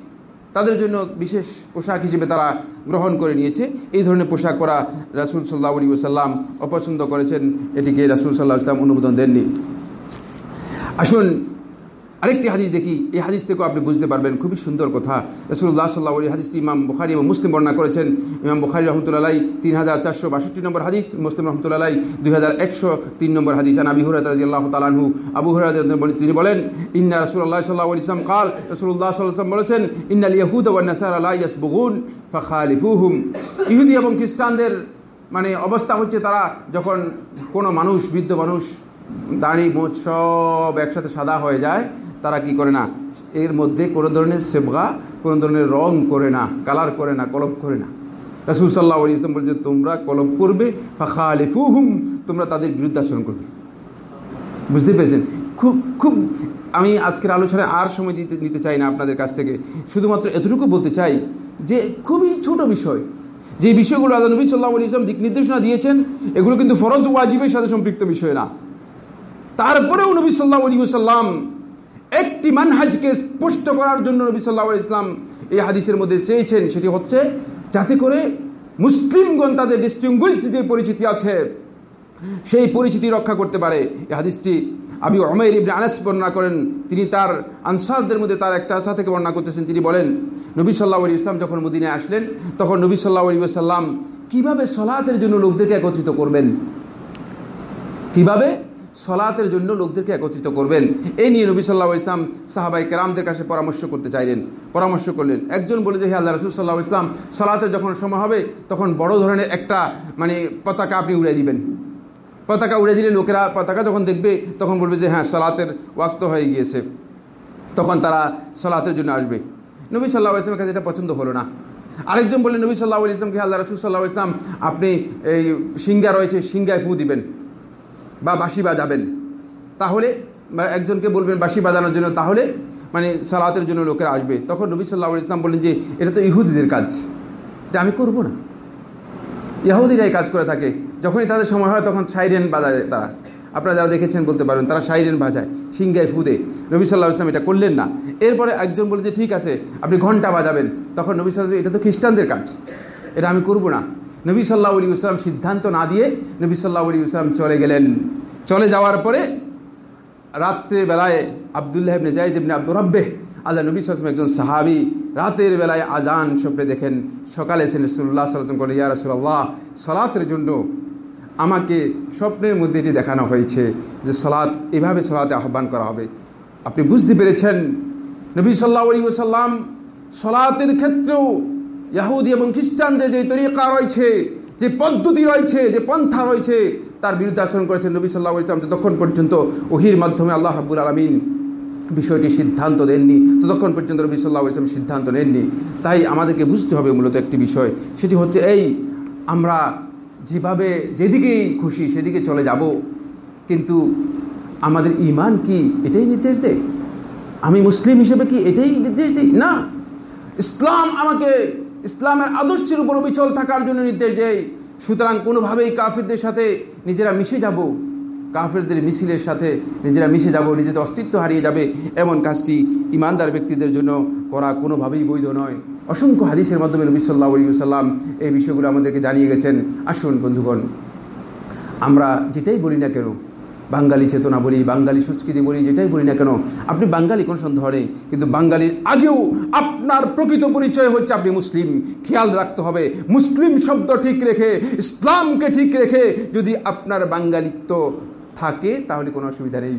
তাদের জন্য বিশেষ পোশাক হিসেবে তারা গ্রহণ করে নিয়েছে। এই ধরনের পোশাক পরা রাসুল সাল্লাহ আলী সাল্লাম অপছন্দ করেছেন। এটিকে রাসুল সাল্লাহ ইসলাম অনুমোদন দেননি। আসুন আরেকটি হাদিস দেখি, এই হাদিস থেকেও আপনি বুঝতে পারবেন, খুবই সুন্দর কথা। রসুল্লাহ সাল্লাহ আলী হাদিসটি ইমাম বুখারি এবং মুসলিম বর্ণনা করেছেন। ইমাম বুখারি রহমতুল্লাহ তিন হাজার চারশো বাষট্টি নম্বর হাদিস, মুসলিম রহমতুল্লাহ দুই হাজার একশো তিন নম্বর হাদিস। আন আবি হুরাত আল্লাহ তালাহু আবু হুরাত তিনি বলেন, ইন্না রসুল্লাহ সাল্লাহ ইসলাম কাল রসুল্লাহ সাল্লাম বলেছেন, ইন্নাল ইয়াহুদ ওয়ান্নাসার আল্লাহ ইয়াসবুগুন ফাখালিফুহুম। ইহুদি এবং খ্রিস্টানদের মানে অবস্থা হচ্ছে তারা যখন কোনো মানুষ, বৃদ্ধ মানুষ, দাড়ি, মোচ সব একসাথে সাদা হয়ে যায় তারা কি করে না? এর মধ্যে কোনো ধরনের সেবগা, কোনো ধরনের রং করে না, কালার করে না, কলপ করে না। রাসুল সাল্লাহ আলী ইসলাম বলছে তোমরা কলপ করবে ফাঁকা আলিফুহুম তোমরা তাদের বিরুদ্ধে আচরণ করবে। বুঝতে পেরেছেন? খুব খুব, আমি আজকের আলোচনায় আর সময় দিতে, নিতে চাই না আপনাদের কাছ থেকে। শুধুমাত্র এতটুকু বলতে চাই যে, খুবই ছোট বিষয়। যে বিষয়গুলো আল্লাহ নবী সাল্লাহ আলী ইসলাম দিক নির্দেশনা দিয়েছেন, এগুলো কিন্তু ফরজ, ওয়াজিবের সাথে সম্পৃক্ত বিষয় না। তারপরেও নবী সাল্লাহ আলী সাল্লাম একটি মানহাজকে স্পষ্ট করার জন্য নবী সাল্লাহ ইসলাম এই হাদিসের মধ্যে চেয়েছেন, সেটি হচ্ছে যাতে করে মুসলিমগণ তাদের ডিস্টিংগুইশড যে পরিচিতি আছে, সেই পরিচিতি রক্ষা করতে পারে। এই হাদিসটি আবি অমের ইবনে আনাস বর্ণনা করেন। তিনি তার আনসারদের মধ্যে তার এক চাষা থেকে বর্ণনা করতেছেন। তিনি বলেন, নবী সাল্লাহ আলী ইসলাম যখন মদিনায় আসলেন, তখন নবী সাল্লাহ আলী সাল্লাম কীভাবে সলাতের জন্য লোকদেরকে একত্রিত করবেন? কীভাবে? সলাতের জন্য লোকদেরকে একত্রিত করবেন। এই নিয়ে নবী সাল্লাহ ইসলাম সাহাবাই কেরামদের কাছে পরামর্শ করতে চাইলেন। পরামর্শ করলেন, একজন বলে যে, হে আল্লাহ রসুল সাল্লাহ ইসলাম সলাতের যখন সময় হবে, তখন বড় ধরনের একটা মানে পতাকা আপনি উড়ে দিবেন। পতাকা উড়ে দিলে লোকেরা পতাকা যখন দেখবে, তখন বলবে যে হ্যাঁ সলাতের ওয়াক্ত হয়ে গিয়েছে। তখন তারা সলাতের জন্য আসবে। নবী সাল্লাহ ইসলামের কাছে এটা পছন্দ হলো না। আরেকজন বললেন, নবী সাল্লাহ ইসলামকে আল্লাহ রসুল সাল্লাহ ইসলাম আপনি এই সিঙ্গা রয়েছে সিঙ্গায় ফু দিবেন। বা বাঁশি বাজাবেন। তাহলে একজনকে বলবেন বাঁশি বাজানোর জন্য, তাহলে মানে সালাতের জন্য লোকেরা আসবে। তখন নবী সাল্লাহ ইসলাম বললেন যে, এটা তো ইহুদিদের কাজ। এটা আমি করব না। ইহুদিরাই কাজ করে থাকে। যখনই তাদের সময় হয়, তখন সাইরেন বাজায় তারা। আপনারা যারা দেখেছেন বলতে পারেন, তারা সাইরেন বাজায় সিংগায় ফুদে। নবী সাল্লাহ ইসলাম এটা করলেন না। এরপরে একজন বলেছে ঠিক আছে, আপনি ঘণ্টা বাজাবেন। তখন নবী সাল্লাহ এটা তো খ্রিস্টানদের কাজ। এটা আমি করব না। নবী সাল্লাহ আলী ইসলাম সিদ্ধান্ত না দিয়ে নবী সাল্লাহ আলী ইসলাম চলে গেলেন। চলে যাওয়ার পরে রাত্রে বেলায় আবদুল্লাহ ইবনে জাহিদ ইবনে আব্দুর রব্বে আল্লাহ নবী সাল্লাম একজন সাহাবি, রাতের বেলায় আজান স্বপ্নে দেখেন, সকালে এসে রসুল্লাহ সাল্লাম করেন ইয়া রসুল্লাহ সলাতের জন্য আমাকে স্বপ্নের মধ্যে এটি দেখানো হয়েছে যে সলাৎ এভাবে সলাতে আহ্বান করা হবে। আপনি বুঝতে পেরেছেন? নবী সাল্লাহ আলী সাল্লাম সলাতের ক্ষেত্রেও ইয়াহুদি এবং খ্রিস্টানদের যে তরিকা রয়েছে, যে পদ্ধতি রয়েছে, যে পন্থা রয়েছে, তার বিরুদ্ধে আচরণ করেছেন নবী সাল্লাহ ইসলাম যতক্ষণ পর্যন্ত ওহির মাধ্যমে আল্লাহ রাবুল আলমিন বিষয়টি সিদ্ধান্ত দেননি, ততক্ষণ পর্যন্ত নবী সাল্লাহ ইসলাম সিদ্ধান্ত নেননি। তাই আমাদেরকে বুঝতে হবে মূলত একটি বিষয়, সেটি হচ্ছে এই, আমরা যেভাবে যেদিকেই খুশি সেদিকে চলে যাব, কিন্তু আমাদের ইমান কি এটাই নির্দেশ দেয়? আমি মুসলিম হিসেবে কি এটাই নির্দেশ দিই? না। ইসলাম আমাকে ইসলামের আদর্শের উপর অবিচল থাকার জন্য নির্দেশ দেয়। সুতরাং কোনোভাবেই কাফিরদের সাথে নিজেরা মিশে যাব। কাফেরদের মিছিলের সাথে নিজেরা মিশে যাব, নিজেদের অস্তিত্ব হারিয়ে যাবে। এমন কাজটি ইমানদার ব্যক্তিদের জন্য করা কোনোভাবেই বৈধ নয়। অসংখ্য হাদিসের মাধ্যমে নবী সাল্লাহ সাল্লাম এই বিষয়গুলো আমাদেরকে জানিয়ে গেছেন। আসুন বন্ধুগণ, আমরা যেটাই বলি না কেন বাঙালি চেতনা বলি, বাঙালি সংস্কৃতি বলি, যেটাই বলি না কেন, আপনি বাঙালি কোনো সন্দেহ নেই, কিন্তু বাঙালির আগেও আপনার প্রকৃত পরিচয় হচ্ছে আপনি মুসলিম। খেয়াল রাখতে হবে, মুসলিম শব্দ ঠিক রেখে, ইসলামকে ঠিক রেখে যদি আপনার বাঙালিত্ব থাকে, তাহলে কোনো অসুবিধা নেই।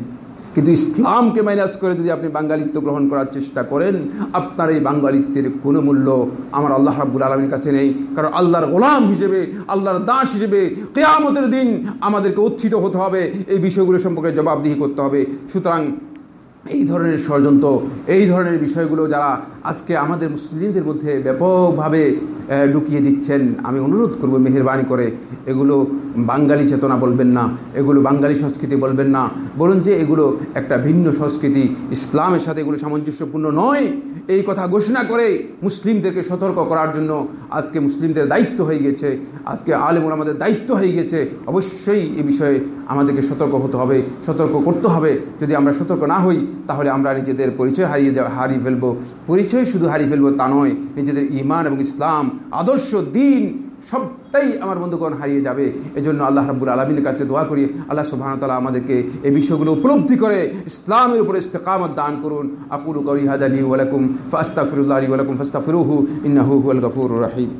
কিন্তু ইসলামকে মাইনাস করে যদি আপনি বাঙালিত্ব গ্রহণ করার চেষ্টা করেন, আপনার এই বাঙালিত্বের কোনো মূল্য আমার আল্লাহ রাব্বুল আলমীর কাছে নেই। কারণ আল্লাহর গোলাম হিসেবে, আল্লাহর দাস হিসেবে কেয়ামতের দিন আমাদেরকে উত্থিত হতে হবে। এই বিষয়গুলো সম্পর্কে জবাবদিহি করতে হবে। সুতরাং এই ধরনের ষড়যন্ত্র, এই ধরনের বিষয়গুলো যারা আজকে আমাদের মুসলিমদের মধ্যে ব্যাপকভাবে ঢুকিয়ে দিচ্ছেন। আমি অনুরোধ করব মেহরবানি করে, এগুলো বাঙালি চেতনা বলবেন না, এগুলো বাঙালি সংস্কৃতি বলবেন না। বলুন যে, এগুলো একটা ভিন্ন সংস্কৃতি। ইসলামের সাথে এগুলো সামঞ্জস্যপূর্ণ নয়। এই কথা ঘোষণা করে মুসলিমদেরকে সতর্ক করার জন্য আজকে মুসলিমদের দায়িত্ব হয়ে গেছে। আজকে আলেমুল আমাদের দায়িত্ব হয়ে গেছে। অবশ্যই এ বিষয়ে আমাদেরকে সতর্ক হতে হবে, সতর্ক করতে হবে। যদি আমরা সতর্ক না হই, তাহলে আমরা নিজেদের পরিচয় হারিয়ে হারিয়ে ফেলব। পরিচয় শুধু হারিয়ে ফেলব তা নয়, নিজেদের ইমান এবং ইসলাম, আদর্শ, দিন, সবটাই আমার বন্ধুগণ হারিয়ে যাবে। এজন্য আল্লাহ রাব্বুল আলমিনের কাছে দোয়া করি, আল্লাহ সুবাহতালা আমাদেরকে এই বিষয়গুলো উপলব্ধি করে ইসলামের উপরে ইস্তেকামত দান করুন। আকুলু করি হাদালি ওয়ালাকুম ফাস্তাফিরুল্লাহ আলী ওয়ালাকুম ফাস্তাফিরুহু ইন্নাহু হুয়াল গফুর রাহিম।